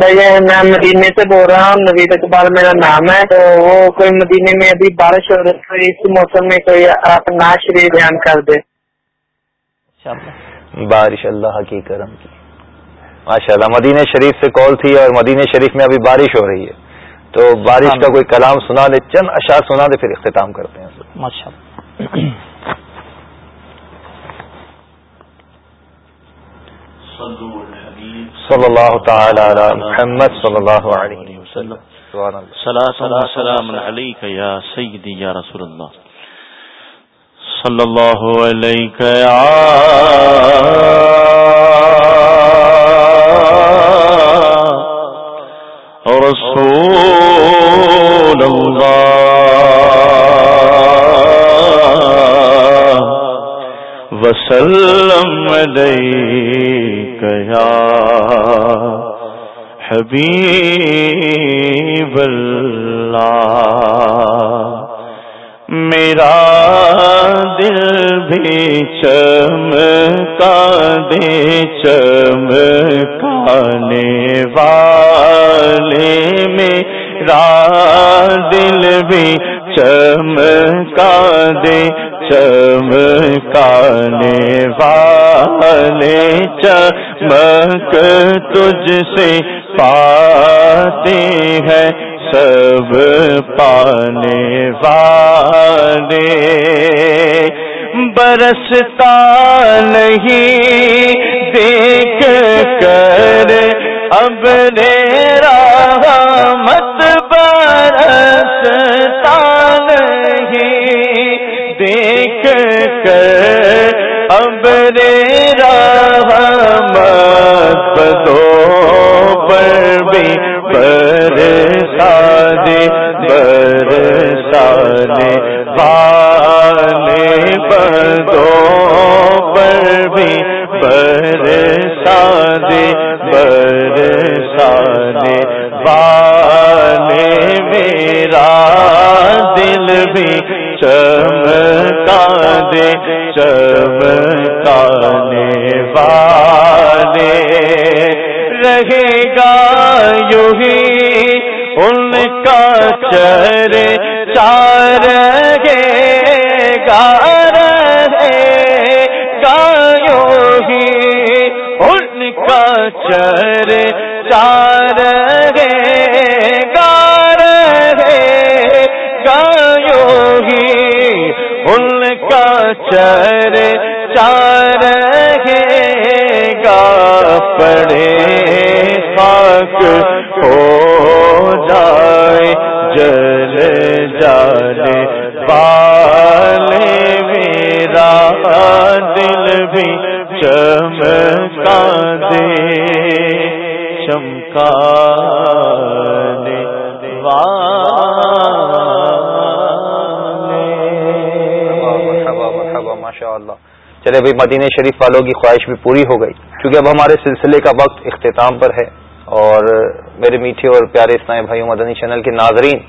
بھیا میں مدینے سے بول رہا ہوں نوید اقبال میرا نام ہے تو وہ کوئی مدینے میں ابھی بارش ہو رہی ہے اس موسم میں کوئی آپ ناز شریف بیان کر دے۔ بارش اللہ کی کرم کی۔ ماشاء اللہ مدینہ شریف سے کال تھی اور مدینہ شریف میں ابھی بارش ہو رہی ہے۔ تو بارش ہاں. کا کوئی کلام سنا دے چند اشعار سنا دے پھر اختتام کرتے ہیں صلی اللہ تعالی علی محمد صلی اللہ علیہ وسلم۔ یا سیدی یا رسول اللہ۔ صلی اللہ علیہ یا رسول الله وسلم عليك يا حبيب الله میرا دل بھی چمکا دے چمکانے والے میں میرا دل بھی چمکا دے چمکانے والے، چمک تجھ سے پاتے ہیں سب پانے والے۔ برستا نہیں دیکھ کر اب رحمت برستا نہیں۔ دیکھ کر اب رحمت بدو پر بھی بر سادے بر سادے والے بدو پر بھی بر سادے بر سادے والے میرا دل بھی چمکا دے چمکانے والے۔ رہے گا یوں ہی ان کا چرے چار گے گا، رہے گا یوں ہی ان کا چرے چار کا چار گا پڑے خاک ہو جائے، جل جانے والے میرا دل بھی چمکا دے، چمکا ماشاء اللہ چلے بھائی، مدینہ شریف والوں کی خواہش بھی پوری ہو گئی۔ کیونکہ اب ہمارے سلسلے کا وقت اختتام پر ہے۔ اور میرے میٹھے اور پیارے اسلائی بھائیوں، مدنی چینل کے ناظرین،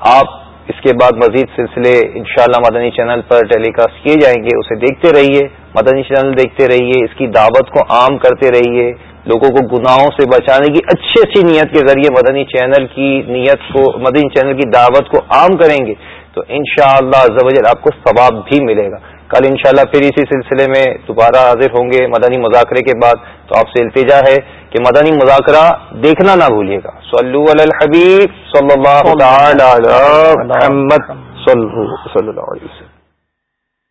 آپ اس کے بعد مزید سلسلے انشاءاللہ مدنی چینل پر ٹیلی کاسٹ کیے جائیں گے، اسے دیکھتے رہیے۔ مدنی چینل دیکھتے رہیے، اس کی دعوت کو عام کرتے رہیے۔ لوگوں کو گناہوں سے بچانے کی اچھی اچھی نیت کے ذریعے مدنی چینل کی نیت کو، مدنی چینل کی دعوت کو عام کریں گے۔ تو انشاءاللہ شاء اللہ آپ کو ثواب بھی ملے گا۔ کل انشاءاللہ پھر اسی سلسلے میں دوبارہ حاضر ہوں گے مدنی مذاکرے کے بعد تو آپ سے التجا ہے کہ مدنی مذاکرہ دیکھنا نہ بھولیے گا۔ صلو علی الحبیب صلی اللہ علیہ محمد اللہ علیہ وسلم۔